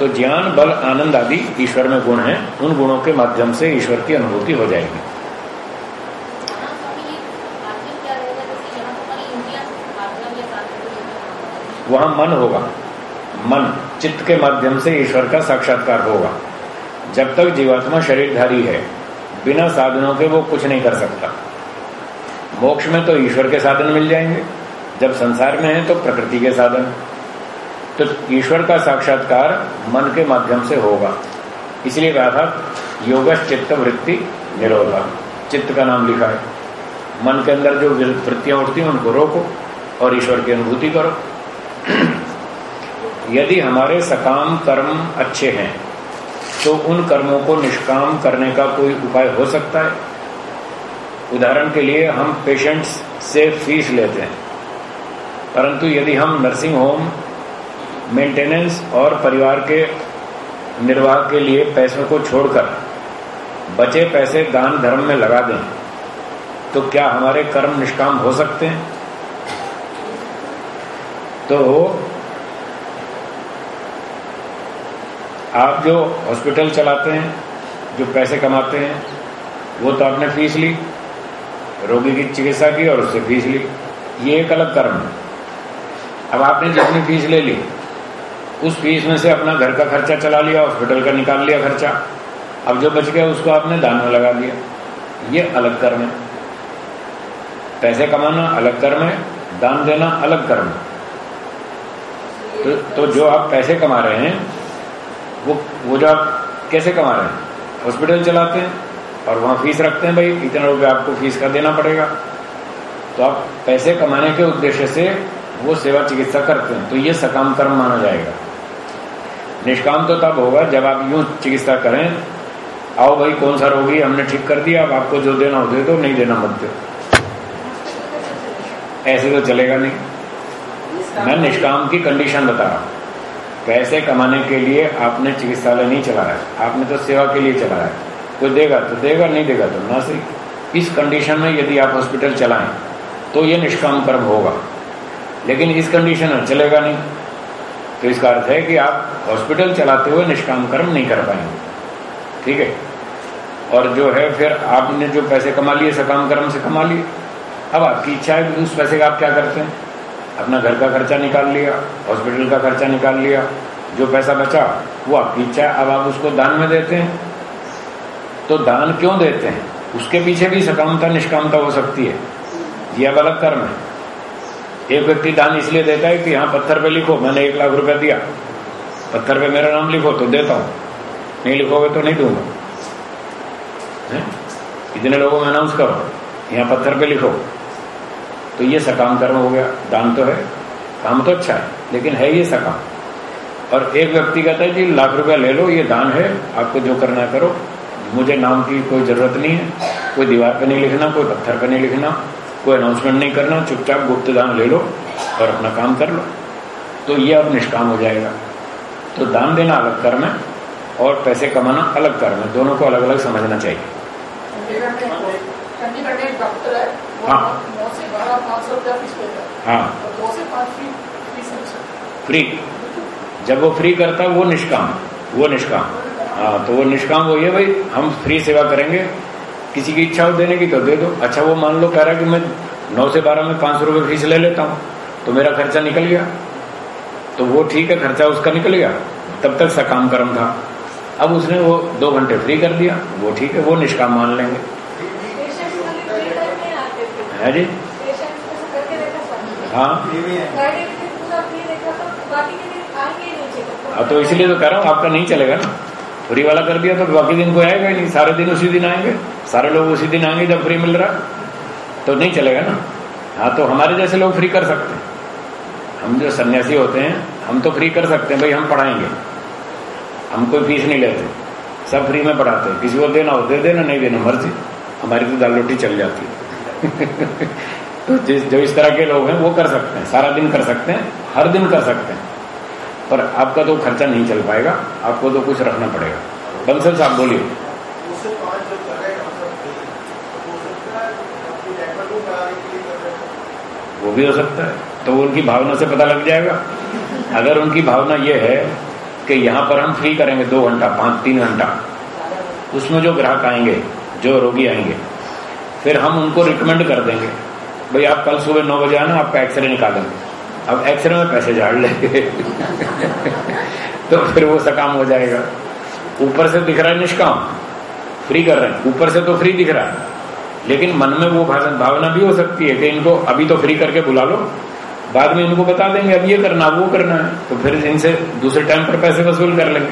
तो ज्ञान, बल, आनंद आदि ईश्वर में गुण है। उन गुणों के माध्यम से ईश्वर की अनुभूति हो जाएगी। वहाँ मन होगा। मन चित्त के माध्यम से ईश्वर का साक्षात्कार होगा। जब तक जीवात्मा शरीरधारी है, बिना साधनों के वो कुछ नहीं कर सकता। मोक्ष में तो ईश्वर के साधन मिल जाएँगे। जब संसार में है तो प्रकृति के साधन। तो ईश्वर का साक्षात्कार मन के माध्यम से होगा। इसलिए कहा था चित्त वृत्ति निरोधा। चित्त का नाम लिखा है। मन के अंदर जो वृत्तियाँ उठती हैं, उनको रोको और ईश्वर की अनुभूति करो। यदि हमारे सकाम कर्म अच्छे हैं तो उन कर्मों को निष्काम करने का कोई उपाय हो सकता है? उदाहरण के लिए हम पेशेंट्स से फ़ीस लेते हैं। परंतु यदि हम नर्सिंग होम मेंटेनेंस और परिवार के निर्वाह के लिए पैसों को छोड़कर बचे पैसे दान धर्म में लगा दें तो क्या हमारे कर्म निष्काम हो सकते हैं? तो आप जो हॉस्पिटल चलाते हैं, जो पैसे कमाते हैं, वो तो आपने फ़ीस ली, रोगी की चिकित्सा की और उससे फ़ीस ली। ये एक अलग कर्म है। अब आपने जितनी फ़ीस ले ली, उस फ़ीस में से अपना घर का खर्चा चला लिया हॉस्पिटल का निकाल लिया खर्चा। अब जो बच गया, उसको आपने दान में लगा दिया। ये अलग कर्म है। पैसे कमाना अलग कर्म है, दान देना अलग कर्म तो, तो जो आप पैसे कमा रहे हैं वो वो जो आप कैसे कमा रहे हैं? हॉस्पिटल चलाते हैं और वहाँ फ़ीस रखते हैं भाई इतना रुपये आपको फ़ीस का देना पड़ेगा। तो आप पैसे कमाने के उद्देश्य से वो सेवा चिकित्सा करते हैं। तो ये सकाम कर्म माना जाएगा। निष्काम तो तब होगा जब आप यूँ चिकित्सा करें आओ भाई कौन सा रोगी हमने ठीक कर दिया अब आपको जो देना हो दे दो नहीं देना मत दो। ऐसे तो चलेगा नहीं। मैं निष्काम की कंडीशन बता रहा हूँ। पैसे कमाने के लिए आपने चिकित्सालय नहीं चलाया, आपने तो सेवा के लिए चलाया। कोई देगा तो देगा, नहीं देगा तो ना सही इस कंडीशन में यदि आप हॉस्पिटल चलाएँ तो ये निष्काम कर्म होगा। लेकिन इस कंडीशन में चलेगा नहीं। तो इसका अर्थ है कि आप हॉस्पिटल चलाते हुए निष्काम कर्म नहीं कर पाएँगे। ठीक है? और जो है, फिर आपने जो पैसे कमा लिए, सकाम कर्म से कमा लिए। अब आपकी इच्छा है उस पैसे का आप क्या करते हैं? अपना घर का खर्चा निकाल लिया हॉस्पिटल का खर्चा निकाल लिया, जो पैसा बचा, वो आपकी इच्छा अब आप उसको दान में देते हैं। तो दान क्यों देते हैं? उसके पीछे भी सकामता, निष्कामता हो सकती है। ये अब अलग कर्म है। एक व्यक्ति दान इसलिए देता है कि यहाँ पत्थर पे लिखो, मैंने एक लाख रुपया दिया। पत्थर पे मेरा नाम लिखो तो देता हूँ। नहीं लिखोगे तो नहीं दूँगा। इतने लोगों में अनाउंस करो, यहाँ पत्थर पे लिखो। तो ये सकाम कर्म हो गया, दान तो है, काम तो अच्छा है, लेकिन है ये सकाम। और एक व्यक्ति कहता है कि लाख रुपया ले लो, ये दान है, आपको जो करना करो। मुझे नाम की कोई ज़रूरत नहीं है, कोई दीवार पे नहीं लिखना, कोई पत्थर पे नहीं लिखना, कोई अनाउंसमेंट नहीं करना, चुपचाप गुप्त दान ले लो और अपना काम कर लो। तो ये अब निष्काम हो जाएगा। तो दान देना अलग कर्म है और पैसे कमाना अलग कर्म है। दोनों को अलग अलग समझना चाहिए। हाँ हाँ फ्री जब वो फ्री करता है वो निष्काम। वो निष्काम। हाँ तो वो निष्काम वो ये भाई हम फ्री सेवा करेंगे। किसी की इच्छा हो देने की तो दे दो। अच्छा वो मान लो कह रहा है कि मैं नौ से बारह में पाँच सौ रुपये फ़ीस ले लेता हूँ। तो मेरा खर्चा निकल गया। तो वो ठीक है खर्चा उसका निकल गया। तब तक सकाम कर्म था। अब उसने वो दो घंटे फ्री कर दिया। वो ठीक है वो निष्काम मान लेंगे। है जी हाँ। हाँ तो इसलिए तो कह रहा हूँ, आपका नहीं चलेगा ना। फ्री वाला कर दिया तो बाकी दिन कोई आएगा नहीं। सारे दिन उसी दिन आएँगे। सारे लोग उसी दिन आएँगे जब फ्री मिल रहा तो नहीं चलेगा ना। हाँ तो हमारे जैसे लोग फ्री कर सकते हैं। हम जो सन्यासी होते हैं, हम तो फ्री कर सकते हैं। भाई, हम पढ़ाएँगे। हम कोई फ़ीस नहीं लेते। सब फ्री में पढ़ाते हैं। किसी को देना हो, दे देना, नहीं देना, मर्ज़ी। हमारी तो दाल रोटी चल जाती है। तो जिस, जो इस तरह के लोग हैं, वो कर सकते हैं, सारा दिन कर सकते हैं, हर दिन कर सकते हैं। पर आपका तो खर्चा नहीं चल पाएगा, आपको तो कुछ रखना पड़ेगा। बंसल साहब, बोलिए। वो भी हो सकता है। तो उनकी भावना से पता लग जाएगा। अगर उनकी भावना ये है कि यहाँ पर हम फ्री करेंगे दो घंटा, पाँच, तीन घंटा, उसमें जो ग्राहक आएँगे, जो रोगी आएँगे फिर हम उनको रिकमेंड कर देंगे। भाई, आप कल सुबह नौ बजे आना, आपका एक्सरे निकालेंगे अब एक्सरे में पैसे झाड़ लेंगे तो फिर वो सकाम हो जाएगा। ऊपर से दिख रहा है निष्काम। फ्री कर रहे हैं। ऊपर से तो फ्री दिख रहा है। लेकिन मन में वो भावना भी हो सकती है कि इनको अभी तो फ्री करके बुला लो। बाद में इनको बता देंगे, अब ये करना, वो करना है। तो फिर इनसे दूसरे टाइम पर पैसे वसूल कर लेंगे।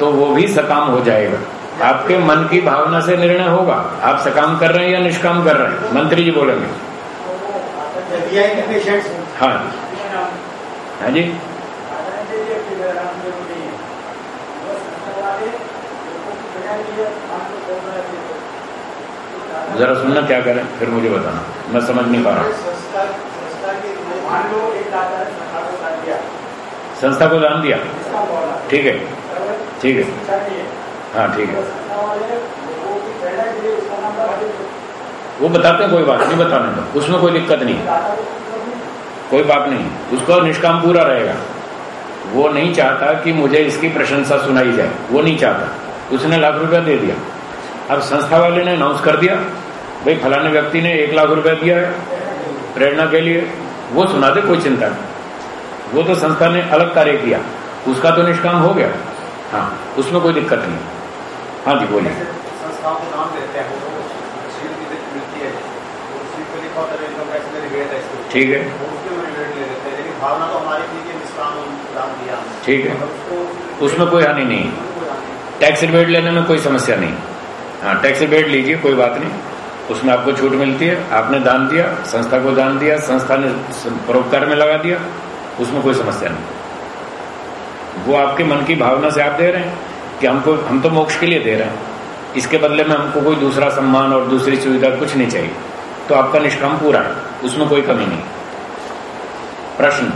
तो वो भी सकाम हो जाएगा। आपके मन की भावना से निर्णय होगा। आप सकाम कर रहे हैं या निष्काम कर रहे हैं? मंत्री जी बोलेंगे। हाँ हाँ जी। जरा सुनना क्या करें, फिर मुझे बताना। मैं समझ नहीं पा रहा। संस्था को दान दिया। ठीक है। ठीक है। हाँ ठीक है। वो बताते हैं, कोई बात नहीं, बताने दो। उसमें कोई दिक्कत नहीं कोई बात नहीं। उसका निष्काम पूरा रहेगा। वो नहीं चाहता कि मुझे इसकी प्रशंसा सुनाई जाए। वो नहीं चाहता। उसने लाख रुपया दे दिया। अब संस्था वाले ने अनाउंस कर दिया। भाई, फलाने व्यक्ति ने एक लाख रुपया दिया है प्रेरणा के लिए। वो सुना दे, कोई चिंता नहीं। वो तो संस्था ने अलग कार्य किया। उसका तो निष्काम हो गया। हाँ उसमें कोई दिक्कत नहीं। हाँ जी बोलिए। ठीक है। तो ठीक है। उसमें कोई हानि नहीं। टैक्स रिबेट लेने में कोई समस्या नहीं। हाँ टैक्स रिबेट लीजिए कोई बात नहीं। उसमें आपको छूट मिलती है आपने दान दिया संस्था को दान दिया संस्था ने परोपकार में लगा दिया उसमें कोई समस्या नहीं। वो आपके मन की भावना से आप दे रहे हैं। कि हमको, हम तो मोक्ष के लिए दे रहे हैं। इसके बदले में हमको कोई दूसरा सम्मान और दूसरी सुविधा कुछ नहीं चाहिए। तो आपका निष्काम पूरा है, उसमें कोई कमी नहीं। प्रश्न?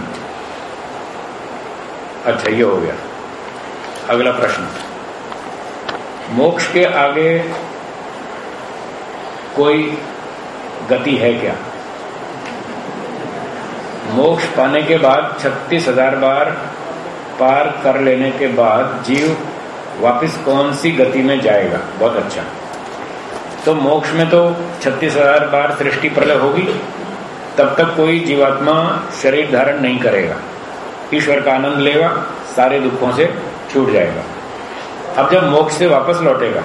अच्छा ये हो गया। अगला प्रश्न। मोक्ष के आगे कोई गति है क्या? मोक्ष पाने के बाद छत्तीस हज़ार बार पार कर लेने के बाद जीव वापस कौन सी गति में जाएगा? बहुत अच्छा। तो मोक्ष में तो छत्तीस हज़ार बार सृष्टि प्रलय होगी, तब तक कोई जीवात्मा शरीर धारण नहीं करेगा। ईश्वर का आनंद लेगा, सारे दुखों से छूट जाएगा। अब जब मोक्ष से वापस लौटेगा,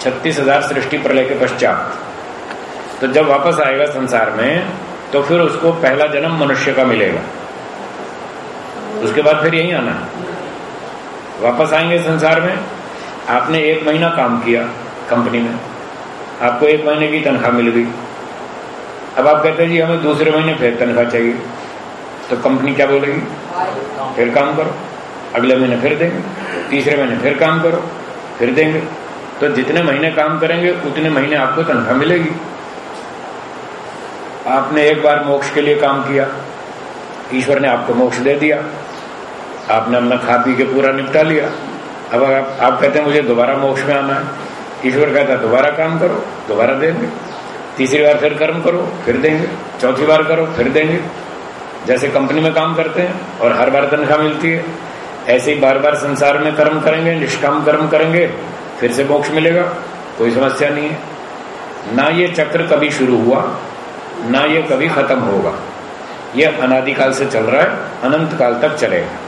छत्तीस हज़ार सृष्टि प्रलय के पश्चात तो जब वापस आएगा संसार में तो फिर उसको पहला जन्म मनुष्य का मिलेगा। उसके बाद फिर यही आना है। वापस आएँगे संसार में? आपने एक महीना काम किया कंपनी में। आपको एक महीने की तनख्वाह मिल गई। अब आप कहते हैं जी, हमें दूसरे महीने फिर तनख्वाह चाहिए। तो कंपनी क्या बोलेगी? फिर काम करो। अगले महीने फिर देंगे। तीसरे महीने फिर काम करो। फिर देंगे। तो जितने महीने काम करेंगे, उतने महीने आपको तनख्वाह मिलेगी। आपने एक बार मोक्ष के लिए काम किया। ईश्वर ने आपको मोक्ष दे दिया। आपने अपना खा पी के पूरा निपटा लिया। अब आप, आप कहते हैं मुझे दोबारा मोक्ष में आना है। ईश्वर कहता है दोबारा काम करो दोबारा देंगे। तीसरी बार फिर कर्म करो फिर देंगे। चौथी बार करो फिर देंगे। जैसे कंपनी में काम करते हैं और हर बार तनख्वाह मिलती है ऐसे ही बार बार संसार में कर्म करेंगे निष्काम कर्म करेंगे फिर से मोक्ष मिलेगा। कोई समस्या नहीं है। ना ये चक्र कभी शुरू हुआ ना ये कभी खत्म होगा। ये अनादिकाल से चल रहा है अनंत काल तक चलेगा।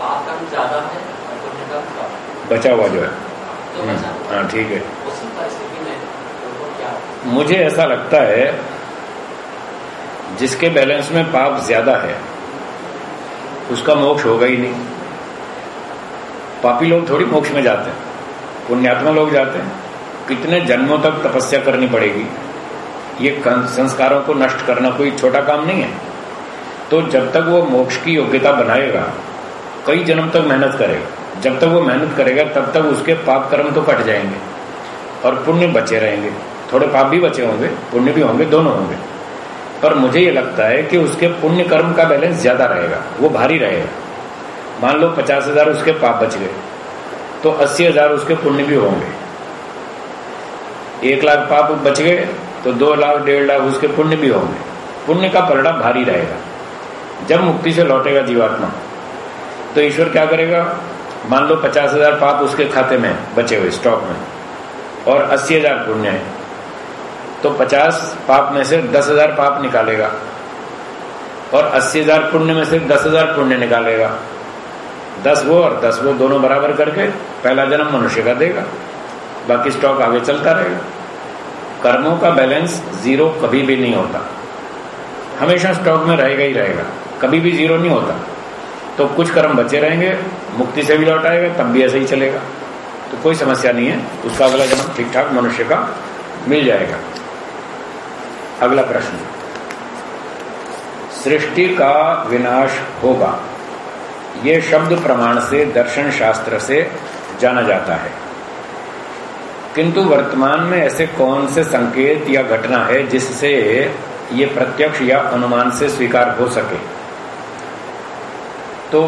पाप ज़्यादा है बचा हुआ जो है। तो हम्म, हाँ ठीक है। मुझे ऐसा लगता है जिसके बैलेंस में पाप ज़्यादा है उसका मोक्ष होगा ही नहीं। पापी लोग थोड़ी मोक्ष में जाते हैं। पुण्यात्मा लोग जाते हैं। कितने जन्मों तक तपस्या करनी पड़ेगी। ये संस्कारों को नष्ट करना कोई छोटा काम नहीं है। तो जब तक वो मोक्ष की योग्यता बनाएगा कई जन्म तक मेहनत करेगा। जब तक वो मेहनत करेगा, तब तक उसके पाप कर्म तो कट जाएँगे और पुण्य बचे रहेंगे। थोड़े पाप भी बचे होंगे, पुण्य भी होंगे, दोनों होंगे। पर मुझे ये लगता है कि उसके पुण्य कर्म का बैलेंस ज़्यादा रहेगा, वो भारी रहेगा। मान लो पचास हज़ार उसके पाप बच गए तो अस्सी हज़ार उसके पुण्य भी होंगे। एक लाख पाप बच गए तो दो लाख, डेढ़ लाख उसके पुण्य भी होंगे। पुण्य का पलड़ा भारी रहेगा। जब मुक्ति से लौटेगा जीवात्मा। तो ईश्वर क्या करेगा? मान लो पचास हज़ार पाप उसके खाते में बचे हुए स्टॉक में, और अस्सी हज़ार पुण्य है। तो पचास पाप में से दस हज़ार पाप निकालेगा, और अस्सी हज़ार पुण्य में से दस हज़ार पुण्य निकालेगा। दस वो और दस वो दोनों बराबर करके पहला जन्म मनुष्य का देगा, बाकी स्टॉक आगे चलता रहेगा। कर्मों का बैलेंस ज़ीरो कभी भी नहीं होता। हमेशा स्टॉक में रहेगा ही रहेगा, कभी भी ज़ीरो नहीं होता। तो कुछ कर्म बचे रहेंगे, मुक्ति से भी लौट आएगा, तब भी ऐसे ही चलेगा। तो कोई समस्या नहीं है, उसका अगला जन्म ठीक ठाक मनुष्य का मिल जाएगा। अगला प्रश्न। सृष्टि का विनाश होगा। ये शब्द प्रमाण से, दर्शन शास्त्र से जाना जाता है। किंतु वर्तमान में ऐसे कौन से संकेत या घटना है जिससे ये प्रत्यक्ष या अनुमान से स्वीकार हो सके? तो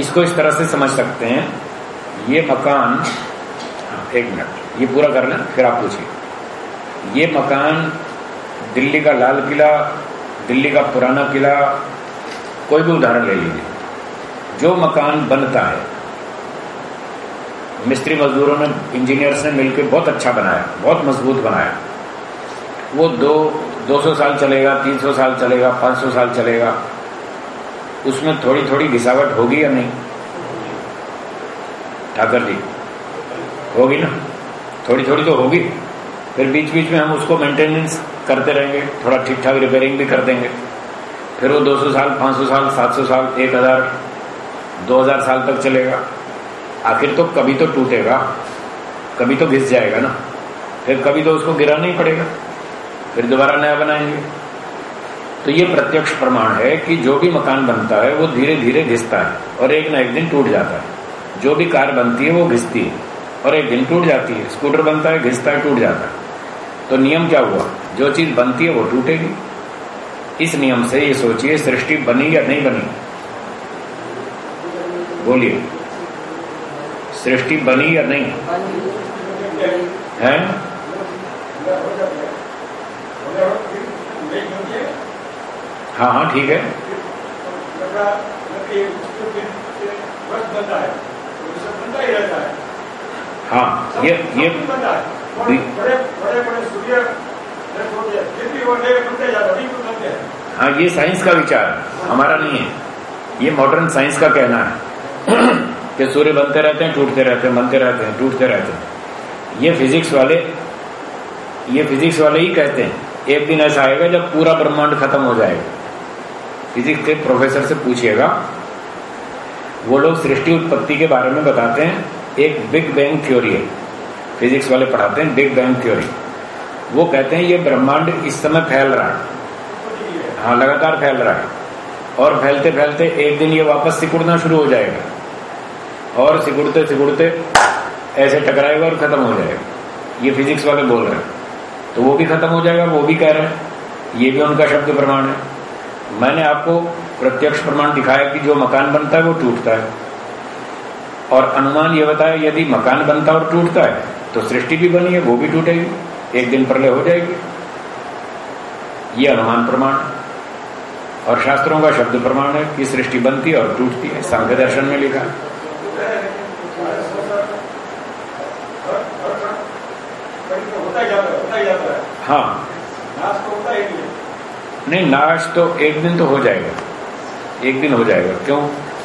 इसको इस तरह से समझ सकते हैं। ये मकान हाँ, एक मिनट ये पूरा कर लें फिर आप पूछिए। ये मकान दिल्ली का लाल किला दिल्ली का पुराना किला कोई भी उदाहरण ले लीजिए। जो मकान बनता है मिस्त्री मजदूरों ने इंजीनियर्स ने मिलकर बहुत अच्छा बनाया बहुत मज़बूत बनाया। वो दो 200 साल चलेगा 300 साल चलेगा 500 साल चलेगा। उसमें थोड़ी थोड़ी घिसावट होगी या नहीं? ठाकर जी, होगी ना? थोड़ी थोड़ी तो होगी। फिर बीच बीच में हम उसको मेंटेनेंस करते रहेंगे, थोड़ा ठीक ठाक रिपेयरिंग भी कर देंगे। फिर वो 200 साल 500 साल 700 साल 1000 2000 साल तक चलेगा। आखिर तो कभी तो टूटेगा, कभी तो घिस जाएगा ना? फिर कभी तो उसको गिराना ही पड़ेगा। फिर दोबारा नया बनाएँगे। तो ये प्रत्यक्ष प्रमाण है कि जो भी मकान बनता है, वो धीरे धीरे घिसता है और एक ना एक दिन टूट जाता है। जो भी कार बनती है, वो घिसती है और एक दिन टूट जाती है। स्कूटर बनता है, घिसता है, टूट जाता है। तो नियम क्या हुआ? जो चीज़ बनती है, वो टूटेगी। इस नियम से ये सोचिए, सृष्टि बनी या नहीं बनी। बोलिए। सृष्टि बनी या नहीं? है? हाँ हाँ ठीक है। हाँ ये ये हाँ ये साइंस का विचार हमारा नहीं है। ये मॉडर्न साइंस का कहना है कि सूर्य बनते रहते हैं, टूटते रहते हैं, बनते रहते हैं, टूटते रहते हैं। ये फिजिक्स वाले, ये फिजिक्स वाले ही कहते हैं, एक दिन ऐसा आएगा जब पूरा ब्रह्मांड खत्म हो जाएगा। फिजिक्स के प्रोफेसर से पूछिएगा। वो लोग सृष्टि उत्पत्ति के बारे में बताते हैं। एक बिग बैंग थ्योरी है। फिजिक्स वाले पढ़ाते हैं बिग बैंग थ्योरी। वो कहते हैं, ये ब्रह्मांड इस समय फैल रहा है। हाँ लगातार फैल रहा है। और फैलते फैलते एक दिन ये वापस सिकुड़ना शुरू हो जाएगा। और सिकुड़ते सिकुड़ते ऐसे टकराएगा और खत्म हो जाएगा। ये फिजिक्स वाले बोल रहे हैं। तो वो भी खत्म हो जाएगा, वो भी कह रहे हैं। ये भी उनका शब्द प्रमाण है। मैंने आपको प्रत्यक्ष प्रमाण दिखाया कि जो मकान बनता है वो टूटता है। और अनुमान ये बताया, यदि मकान बनता और टूटता है तो सृष्टि भी बनी है, वो भी टूटेगी, एक दिन प्रलय हो जाएगी। ये अनुमान प्रमाण और शास्त्रों का शब्द प्रमाण है कि सृष्टि बनती और टूटती है, सांख्य दर्शन में लिखा हाँ। नहीं नाश तो एक दिन तो हो जाएगा। एक दिन हो जाएगा। क्यों?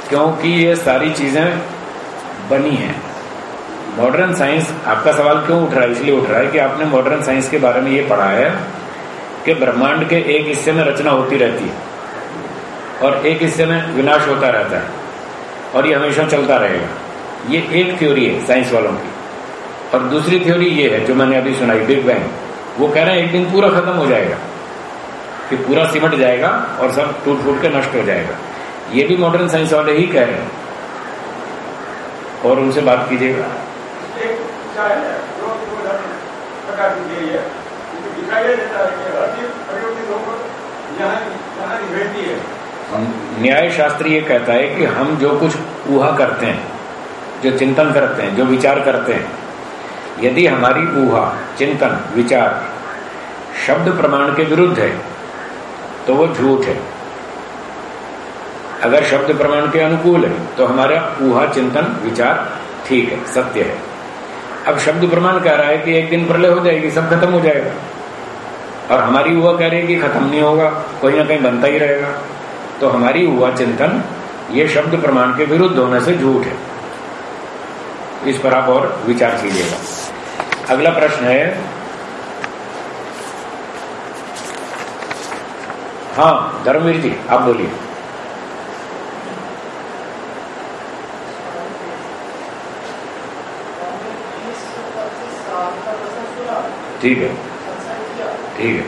क्योंकि ये सारी चीज़ें बनी हैं। मॉडर्न साइंस आपका सवाल क्यों उठ रहा है? इसलिए उठ रहा है कि आपने मॉडर्न साइंस के बारे में ये पढ़ा है कि ब्रह्मांड के एक हिस्से में रचना होती रहती है और एक हिस्से में विनाश होता रहता है और ये हमेशा चलता रहेगा। ये एक थ्योरी है साइंस वालों की। और दूसरी थ्योरी ये है जो मैंने अभी सुनाई बिग बैंग वो कह रहे हैं एक दिन पूरा खत्म हो जाएगा। कि पूरा सिमट जाएगा और सब टूट फूट के नष्ट हो जाएगा। ये भी मॉडर्न साइंस वाले ही कह रहे हैं। और उनसे बात कीजिएगा। न्याय शास्त्र ये कहता है कि हम जो कुछ ऊहा करते हैं जो चिंतन करते हैं जो विचार करते हैं यदि हमारी ऊहा चिंतन विचार शब्द प्रमाण के विरुद्ध है तो वो झूठ है। अगर शब्द प्रमाण के अनुकूल है तो हमारा ऊहा चिंतन विचार ठीक है, सत्य है। अब शब्द प्रमाण कह रहा है कि एक दिन प्रलय हो जाएगी, सब खत्म हो जाएगा। और हमारी हुआ कह रही है कि खत्म नहीं होगा, कोई ना कहीं बनता ही रहेगा। तो हमारी हुआ चिंतन, ये शब्द प्रमाण के विरुद्ध होने से झूठ है। इस पर आप और विचार कीजिएगा। अगला प्रश्न है हाँ धर्मवीर जी, आप बोलिए। ठीक है। ठीक है।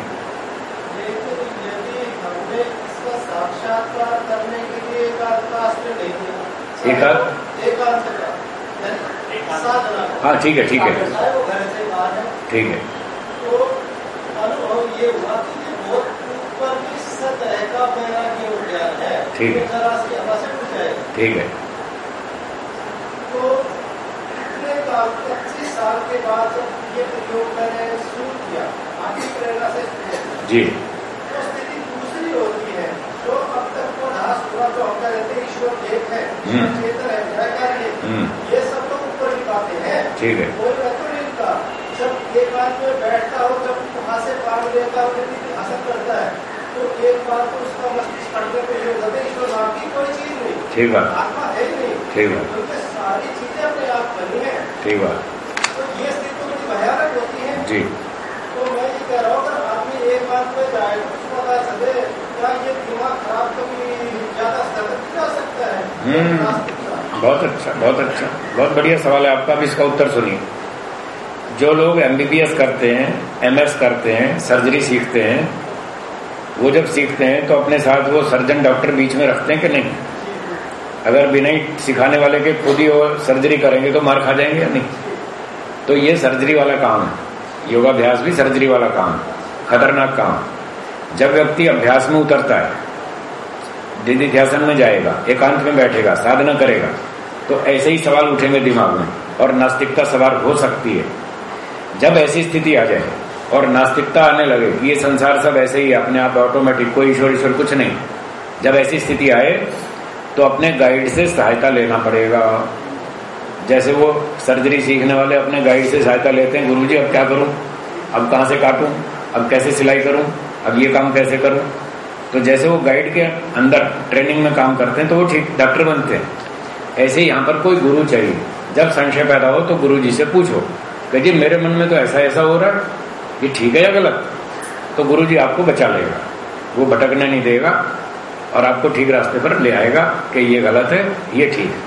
हाँ ठीक है ठीक है। ठीक है। तो अनुभव ये हुआ कि बहुत ऊपर की सतह का वैराग्य उद्यान है ठीक है। ठीक है। तो इतने साल पच्चीस साल के बाद ये प्रयोग मैंने शुरू किया आपकी प्रेरणा से जी। तो स्थिति दूसरी होती है जो अब तक को नाश हुआ जो हम कहते हैं ईश्वर एक है हम्म। हम्म, ये सब तो ऊपर की बातें हैं। ठीक है। कोई नहीं का जब एक आदमी बैठता हो जब वहाँ से पानी लेता हो भाषण करता है। तो तो ठीक बात। है ठीक बात। क्योंकि सारी चीज़ें अपने आप बनी है। ठीक बात। तो है। जी। तो मैं ये कह रहा हूँ अगर आदमी एक बात पे जाए उसको क्या ये दिमाग खराब कभी ज़्यादा जा सकता है। हम्म। बहुत अच्छा बहुत अच्छा। बहुत बढ़िया सवाल है आपका भी इसका उत्तर सुनिए। जो लोग एमबीबीएस करते हैं एमएस करते हैं सर्जरी सीखते हैं वो जब सीखते हैं तो अपने साथ वो सर्जन डॉक्टर बीच में रखते हैं कि नहीं? अगर बिना ही सिखाने वाले के खुद ही वो सर्जरी करेंगे तो मार खा जाएँगे या नहीं? तो ये सर्जरी वाला काम है। योगाभ्यास भी सर्जरी वाला काम है। खतरनाक काम जब व्यक्ति अभ्यास में उतरता है दीदी ध्यान में जाएगा, एकांत में बैठेगा, साधना करेगा तो ऐसे ही सवाल उठेंगे दिमाग में और नास्तिकता सवार हो सकती है। जब ऐसी स्थिति आ जाए और नास्तिकता आने लगे। ये संसार सब ऐसे ही, अपने आप ऑटोमेटिक कोई ईश्वर ईश्वर कुछ नहीं। जब ऐसी स्थिति आए तो अपने गाइड से सहायता लेना पड़ेगा। जैसे वो सर्जरी सीखने वाले अपने गाइड से सहायता लेते हैं, गुरुजी, अब क्या करूँ? अब कहाँ से काटूं? अब कैसे सिलाई करूँ? अब ये काम कैसे करूँ? तो जैसे वो गाइड के अंदर ट्रेनिंग में काम करते हैं तो वो ठीक डॉक्टर बनते हैं। ऐसे यहाँ पर कोई गुरु चाहिए। जब संशय पैदा हो तो गुरु जी से पूछो कि जी मेरे मन में तो ऐसा ऐसा हो रहा है? ये ठीक है या गलत? तो गुरु जी आपको बचा लेगा। वो भटकने नहीं देगा और आपको ठीक रास्ते पर ले आएगा कि ये गलत है ये ठीक है।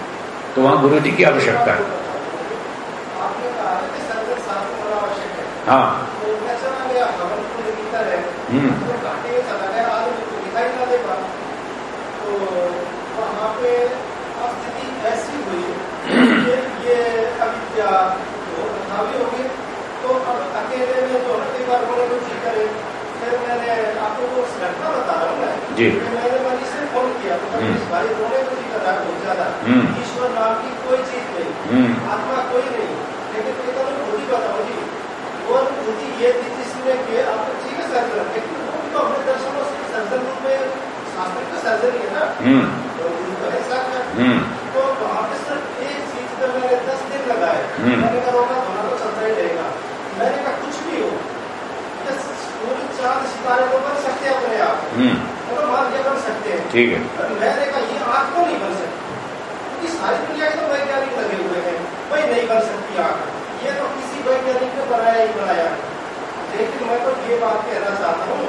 तो वहाँ गुरु जी की आवश्यकता है। हाँ। कहा है। कि सर्जन साथ होना आवश्यक है हाँ तो मैं चला गया हवन को निकलता है हम्म तो घाटी में चला गया आदमी को दिखाई ना देगा तो वहाँ पे अब स्थिति ऐसी हुई कि ये अविद्या जो हावी हो गई तो अब अकेले में जो हर बार बोले तो ठीक करे फिर मैंने आपको वो घटना बता रहा हूँ मैं जी। मैंने मनीष से फ़ोन किया तो। मनीष भाई रोने को जी कर रहा है बहुत ज़्यादा। हम्म। ईश्वर नाम की कोई चीज़ नहीं। हम्म। आत्मा कोई नहीं। लेकिन तो तो खुद ही बताओ जी। वो अनुभूति ये थी जिसमें कि आप ठीक है सर्जन लेकिन वो तो अपने दर्शनों से सर्जन रूप में शास्त्र का सर्जन ही है ना। हम्म। तो उनको है। हम्म। तो वहाँ पे सिर्फ़ एक चीज़ पर मैंने दस दिन लगाए। मैंने कहा रोका धोना तो चलता ही रहेगा मैंने कहा कुछ भी हो ये सूर्य सकते हैं अपने आप। हम्म। सकते हैं। ठीक है। और मैंने कहा ये आँख को नहीं बन सकती। क्योंकि सारी दुनिया के तो वैज्ञानिक लगे हुए हैं। नहीं बन सकती ये तो किसी वैज्ञानिक ने बनाया ही बनाया। लेकिन मैं तो ये बात कहना चाहता हूँ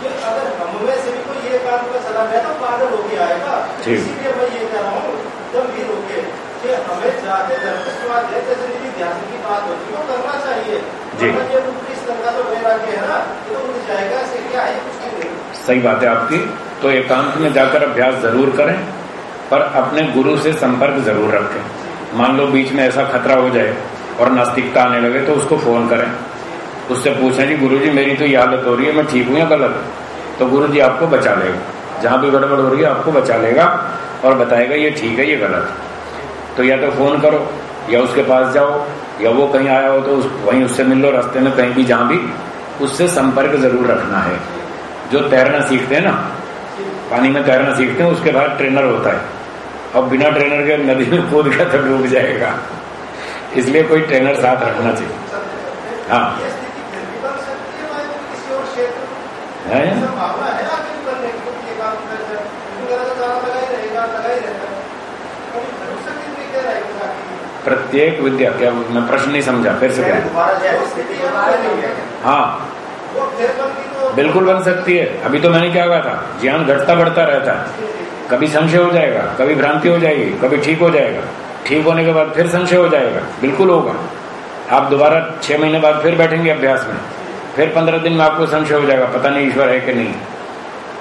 कि अगर हम में से भी कोई ये काम का चला तो पागल होके आएगा। इसीलिए मैं ये कह रहा हूँ गंभीर होके कि हमें जाके धर्म स्वाद जैसे मेरी ध्यान की बात होती है वो करना चाहिए। तो तो सही बात है आपकी। तो एकांत में जाकर अभ्यास ज़रूर करें, पर अपने गुरु से संपर्क ज़रूर रखें। मान लो बीच में ऐसा खतरा हो जाए और नास्तिकता आने लगे तो उसको फ़ोन करें। उससे पूछें जी गुरु जी मेरी तो ये हालत हो रही है, मैं ठीक हूँ या गलत तो गुरु जी आपको बचा लेगा। जहाँ भी गड़बड़ हो रही है, आपको बचा लेगा और बताएगा, ये ठीक है, ये गलत तो या तो फ़ोन करो या उसके पास जाओ या वो कहीं आया हो तो उस, वहीं उससे मिल लो रास्ते में कहीं भी जहाँ भी उससे संपर्क ज़रूर रखना है। जो तैरना सीखते हैं ना पानी में तैरना सीखते हैं उसके बाद ट्रेनर होता है। अब बिना ट्रेनर के नदी में कूद गया तो डूब जाएगा। इसलिए कोई ट्रेनर साथ रखना चाहिए। हाँ। सकती है मैं किसी और क्षेत्र में है संभावना है आगे भी बनने की क्योंकि ये काम कर रहे हैं लेकिन मेरा तो ताला लगा ही रहेगा लगा ही रहता है कभी भरोसा की नहीं कह रहा है बाकी प्रत्येक विद्या क्या मैं प्रश्न नहीं समझा, फिर से नहीं है। बिल्कुल बन सकती है। अभी तो मैंने क्या कहा था, ज्ञान घटता बढ़ता रहता है। कभी संशय हो जाएगा, कभी भ्रांति हो जाएगी, कभी ठीक हो जाएगा। ठीक होने के बाद फिर संशय हो जाएगा, बिल्कुल होगा। आप दोबारा छह महीने बाद फिर बैठेंगे अभ्यास में। फिर पंद्रह दिन में आपको संशय हो जाएगा, पता नहीं ईश्वर है कि नहीं।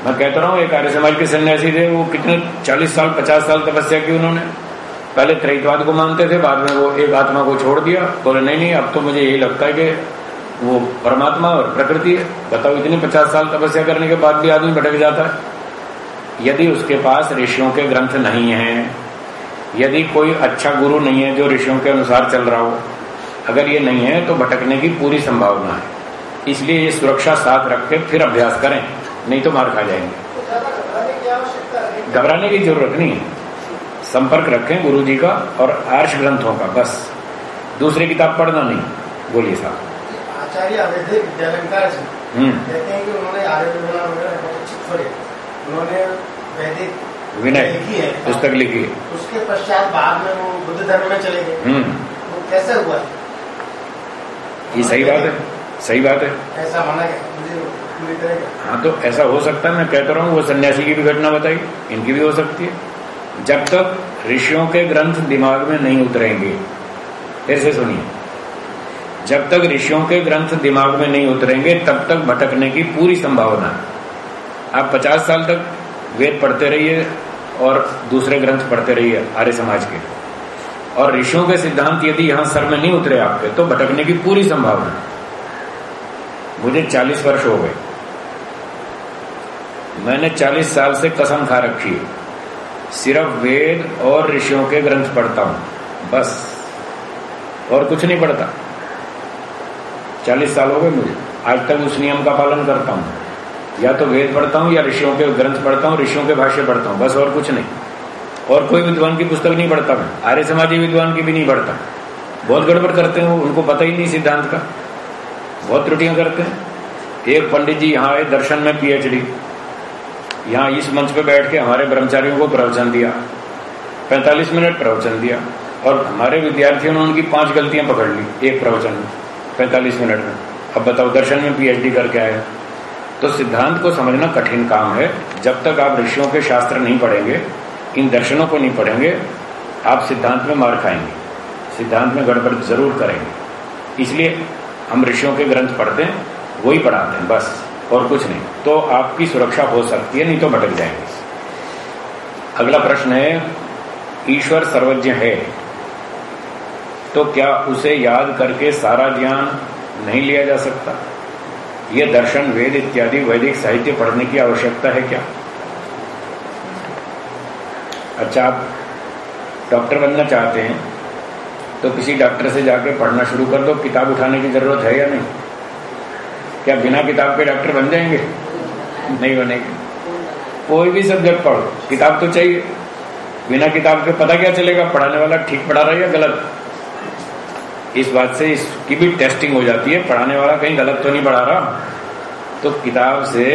मैं कहता रहा हूँ, एक आर्य समाज के सन्यासी थे, वो कितने चालीस साल, पचास साल तपस्या की उन्होंने। पहले त्रैतवाद को मानते थे, बाद में वो एक आत्मा को छोड़ दिया। बोले, नहीं नहीं, अब तो मुझे यही लगता है कि वो परमात्मा और प्रकृति है। बताओ, इतनी पचास साल तपस्या करने के बाद भी आदमी भटक जाता है? यदि उसके पास ऋषियों के ग्रंथ नहीं है, यदि कोई अच्छा गुरु नहीं है जो ऋषियों के अनुसार चल रहा हो, अगर ये नहीं है तो भटकने की पूरी संभावना है। इसलिए ये सुरक्षा साथ रख के फिर अभ्यास करें, नहीं तो मार खा जाएँगे। घबराने की ज़रूरत नहीं है। संपर्क रखें गुरु जी का और आर्ष ग्रंथों का बस। दूसरी किताब पढ़ना नहीं बोलिए साहब। आचार्य हम्म। कहते हैं कि उन्होंने उन्होंने वैदिक विनय पुस्तक लिखी है। उसके पश्चात बाद में वो बुद्ध धर्म में चले गए। हम्म। वो कैसे हुआ? ये सही बात है सही बात है। ऐसा माना मुझे हाँ तो ऐसा हो सकता है मैं कहता रहा हूँ वो सन्यासी की भी घटना बताई इनकी भी हो सकती है। जब तक ऋषियों के ग्रंथ दिमाग में नहीं उतरेंगे। फिर से सुनिए। जब तक ऋषियों के ग्रंथ दिमाग में नहीं उतरेंगे, तब तक भटकने की पूरी संभावना। है आप पचास साल तक वेद पढ़ते रहिए और दूसरे ग्रंथ पढ़ते रहिए आर्य समाज के। और ऋषियों के सिद्धांत यदि यहाँ सर में नहीं उतरे आपके तो भटकने की पूरी संभावना। मुझे 40 वर्ष हो गए। मैंने 40 साल से कसम खा रखी है। सिर्फ़ वेद और ऋषियों के ग्रंथ पढ़ता हूँ, बस। और कुछ नहीं पढ़ता। 40 साल हो गए मुझे। आज तक उस नियम का पालन करता हूँ। या तो वेद पढ़ता हूँ या ऋषियों के ग्रंथ पढ़ता हूँ, ऋषियों के भाष्य पढ़ता हूँ, बस और कुछ नहीं। और कोई विद्वान की पुस्तक नहीं पढ़ता मैं। आर्य समाजी विद्वान की भी नहीं पढ़ता। बहुत गड़बड़ करते हैं उनको पता ही नहीं सिद्धांत का। बहुत त्रुटियाँ करते हैं। एक पंडित जी यहाँ आए, दर्शन में पीएचडी यहाँ इस मंच पे बैठ के हमारे ब्रह्मचारियों को प्रवचन दिया। 45 मिनट प्रवचन दिया और हमारे विद्यार्थियों ने उनकी पाँच गलतियाँ पकड़ ली, एक प्रवचन में 45 मिनट में। अब बताओ, दर्शन में पीएचडी करके आए। तो सिद्धांत को समझना कठिन काम है। जब तक आप ऋषियों के शास्त्र नहीं पढ़ेंगे, इन दर्शनों को नहीं पढ़ेंगे, आप सिद्धांत में मार खाएँगे। सिद्धांत में गड़बड़ ज़रूर करेंगे। इसलिए हम ऋषियों के ग्रंथ पढ़ते हैं, वही पढ़ाते हैं, बस। और कुछ नहीं। तो आपकी सुरक्षा हो सकती है, नहीं तो भटक जाएँगे। अगला प्रश्न है, ईश्वर सर्वज्ञ है तो क्या उसे याद करके सारा ज्ञान नहीं लिया जा सकता? यह दर्शन, वेद इत्यादि वैदिक साहित्य पढ़ने की आवश्यकता है क्या? अच्छा आप डॉक्टर बनना चाहते हैं तो किसी डॉक्टर से जाकर पढ़ना शुरू कर दो, किताब उठाने की ज़रूरत है या नहीं? क्या बिना किताब के डॉक्टर बन जाएँगे? नहीं बनेंगे। कोई भी सब्जेक्ट पढ़ो, किताब तो चाहिए। बिना किताब के पता क्या चलेगा? पढ़ाने वाला ठीक पढ़ा रहा है या गलत? इस बात से इसकी भी टेस्टिंग हो जाती है। पढ़ाने वाला कहीं गलत तो नहीं पढ़ा रहा। तो किताब से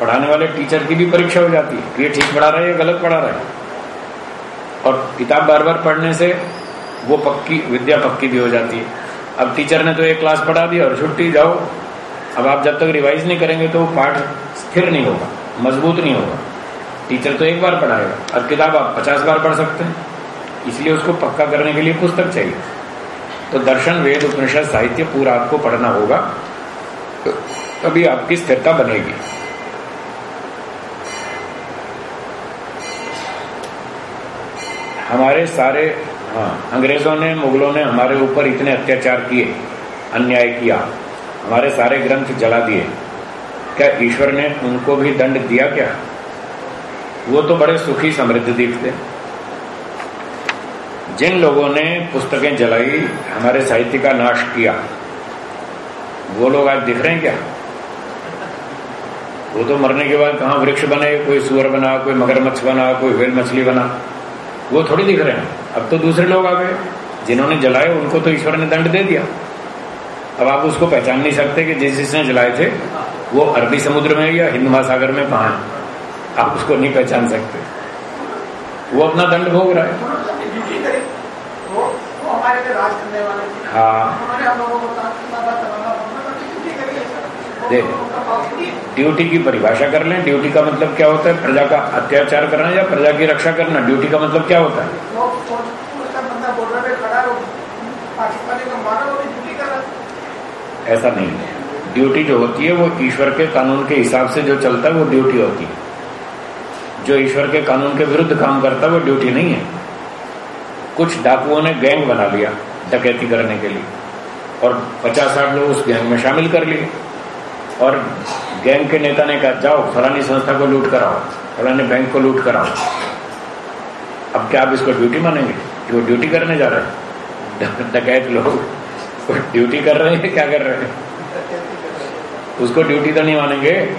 पढ़ाने वाले टीचर की भी परीक्षा हो जाती है ये ठीक पढ़ा रहा है या गलत पढ़ा रहा है। और किताब बार बार पढ़ने से वो पक्की, विद्या पक्की भी हो जाती है। अब टीचर ने तो एक क्लास पढ़ा दी और छुट्टी, जाओ। अब आप जब तक रिवाइज नहीं करेंगे तो पाठ स्थिर नहीं होगा, मज़बूत नहीं होगा। टीचर तो एक बार पढ़ाएगा, और किताब आप पचास बार पढ़ सकते हैं। इसलिए उसको पक्का करने के लिए पुस्तक चाहिए। तो दर्शन, वेद, उपनिषद, साहित्य पूरा आपको पढ़ना होगा। तभी आपकी स्थिरता बनेगी। हमारे सारे हाँ अंग्रेज़ों ने, मुगलों ने हमारे ऊपर इतने अत्याचार किए, अन्याय किया। हमारे सारे ग्रंथ जला दिए। क्या ईश्वर ने उनको भी दंड दिया क्या? वो तो बड़े सुखी समृद्ध दिखते जिन लोगों ने पुस्तकें जलाई, हमारे साहित्य का नाश किया, वो लोग आज दिख रहे हैं क्या? वो तो मरने के बाद कहा वृक्ष बने, कोई सुअर बना, कोई मगरमच्छ बना, कोई वेल मछली बना। वो थोड़ी दिख रहे हैं। अब तो दूसरे लोग आ गए। जिन्होंने जलाए, उनको तो ईश्वर ने दंड दे दिया। अब आप उसको पहचान नहीं सकते कि जिस जिसने जलाए थे, वो अरबी समुद्र में या हिंद महासागर में कहा आप उसको नहीं पहचान सकते। वो अपना दंड भोग रहा है। हाँ। देख ड्यूटी की परिभाषा कर लें। ड्यूटी का मतलब क्या होता है? प्रजा का अत्याचार करना या प्रजा की रक्षा करना? ड्यूटी का मतलब क्या होता है? ऐसा नहीं है। ड्यूटी जो होती है, वो ईश्वर के कानून के हिसाब से जो चलता है, वो ड्यूटी होती है। जो ईश्वर के कानून के विरुद्ध काम करता है, वो ड्यूटी नहीं है। कुछ डाकुओं ने गैंग बना लिया डकैती करने के लिए, और पचास साठ लोग उस गैंग में शामिल कर लिए। और गैंग के नेता ने कहा, जाओ, फलानी संस्था को लूट कराओ, फलाने बैंक को लूट कराओ। अब क्या आप इसको ड्यूटी मानेंगे? वो ड्यूटी करने जा रहे हैं? डकैत लोग। ड्यूटी कर रहे हैं क्या कर रहे हैं? उसको ड्यूटी तो नहीं मानेंगे?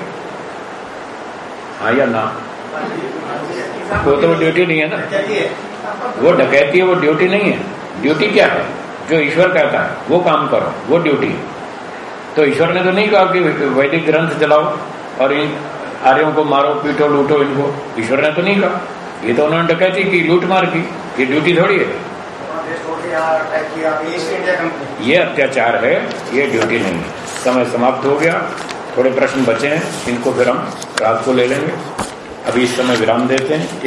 हाँ या ना? वो तो ड्यूटी नहीं है ना। वो डकैती है, वो ड्यूटी नहीं है। ड्यूटी क्या है? जो ईश्वर कहता है, वो काम करो, वो ड्यूटी है। तो ईश्वर ने तो नहीं कहा कि वैदिक ग्रंथ चलाओ और इन आर्यों को मारो, पीटो, लूटो इनको। ईश्वर ने तो नहीं कहा। ये तो उन्होंने डकैती की लूट मार की। ये ड्यूटी थोड़ी है। ये अत्याचार है, ये ड्यूटी नहीं है। समय समाप्त हो गया। थोड़े प्रश्न बचे हैं, इनको फिर हम रात को ले लेंगे। अभी इस समय विराम देते हैं। एक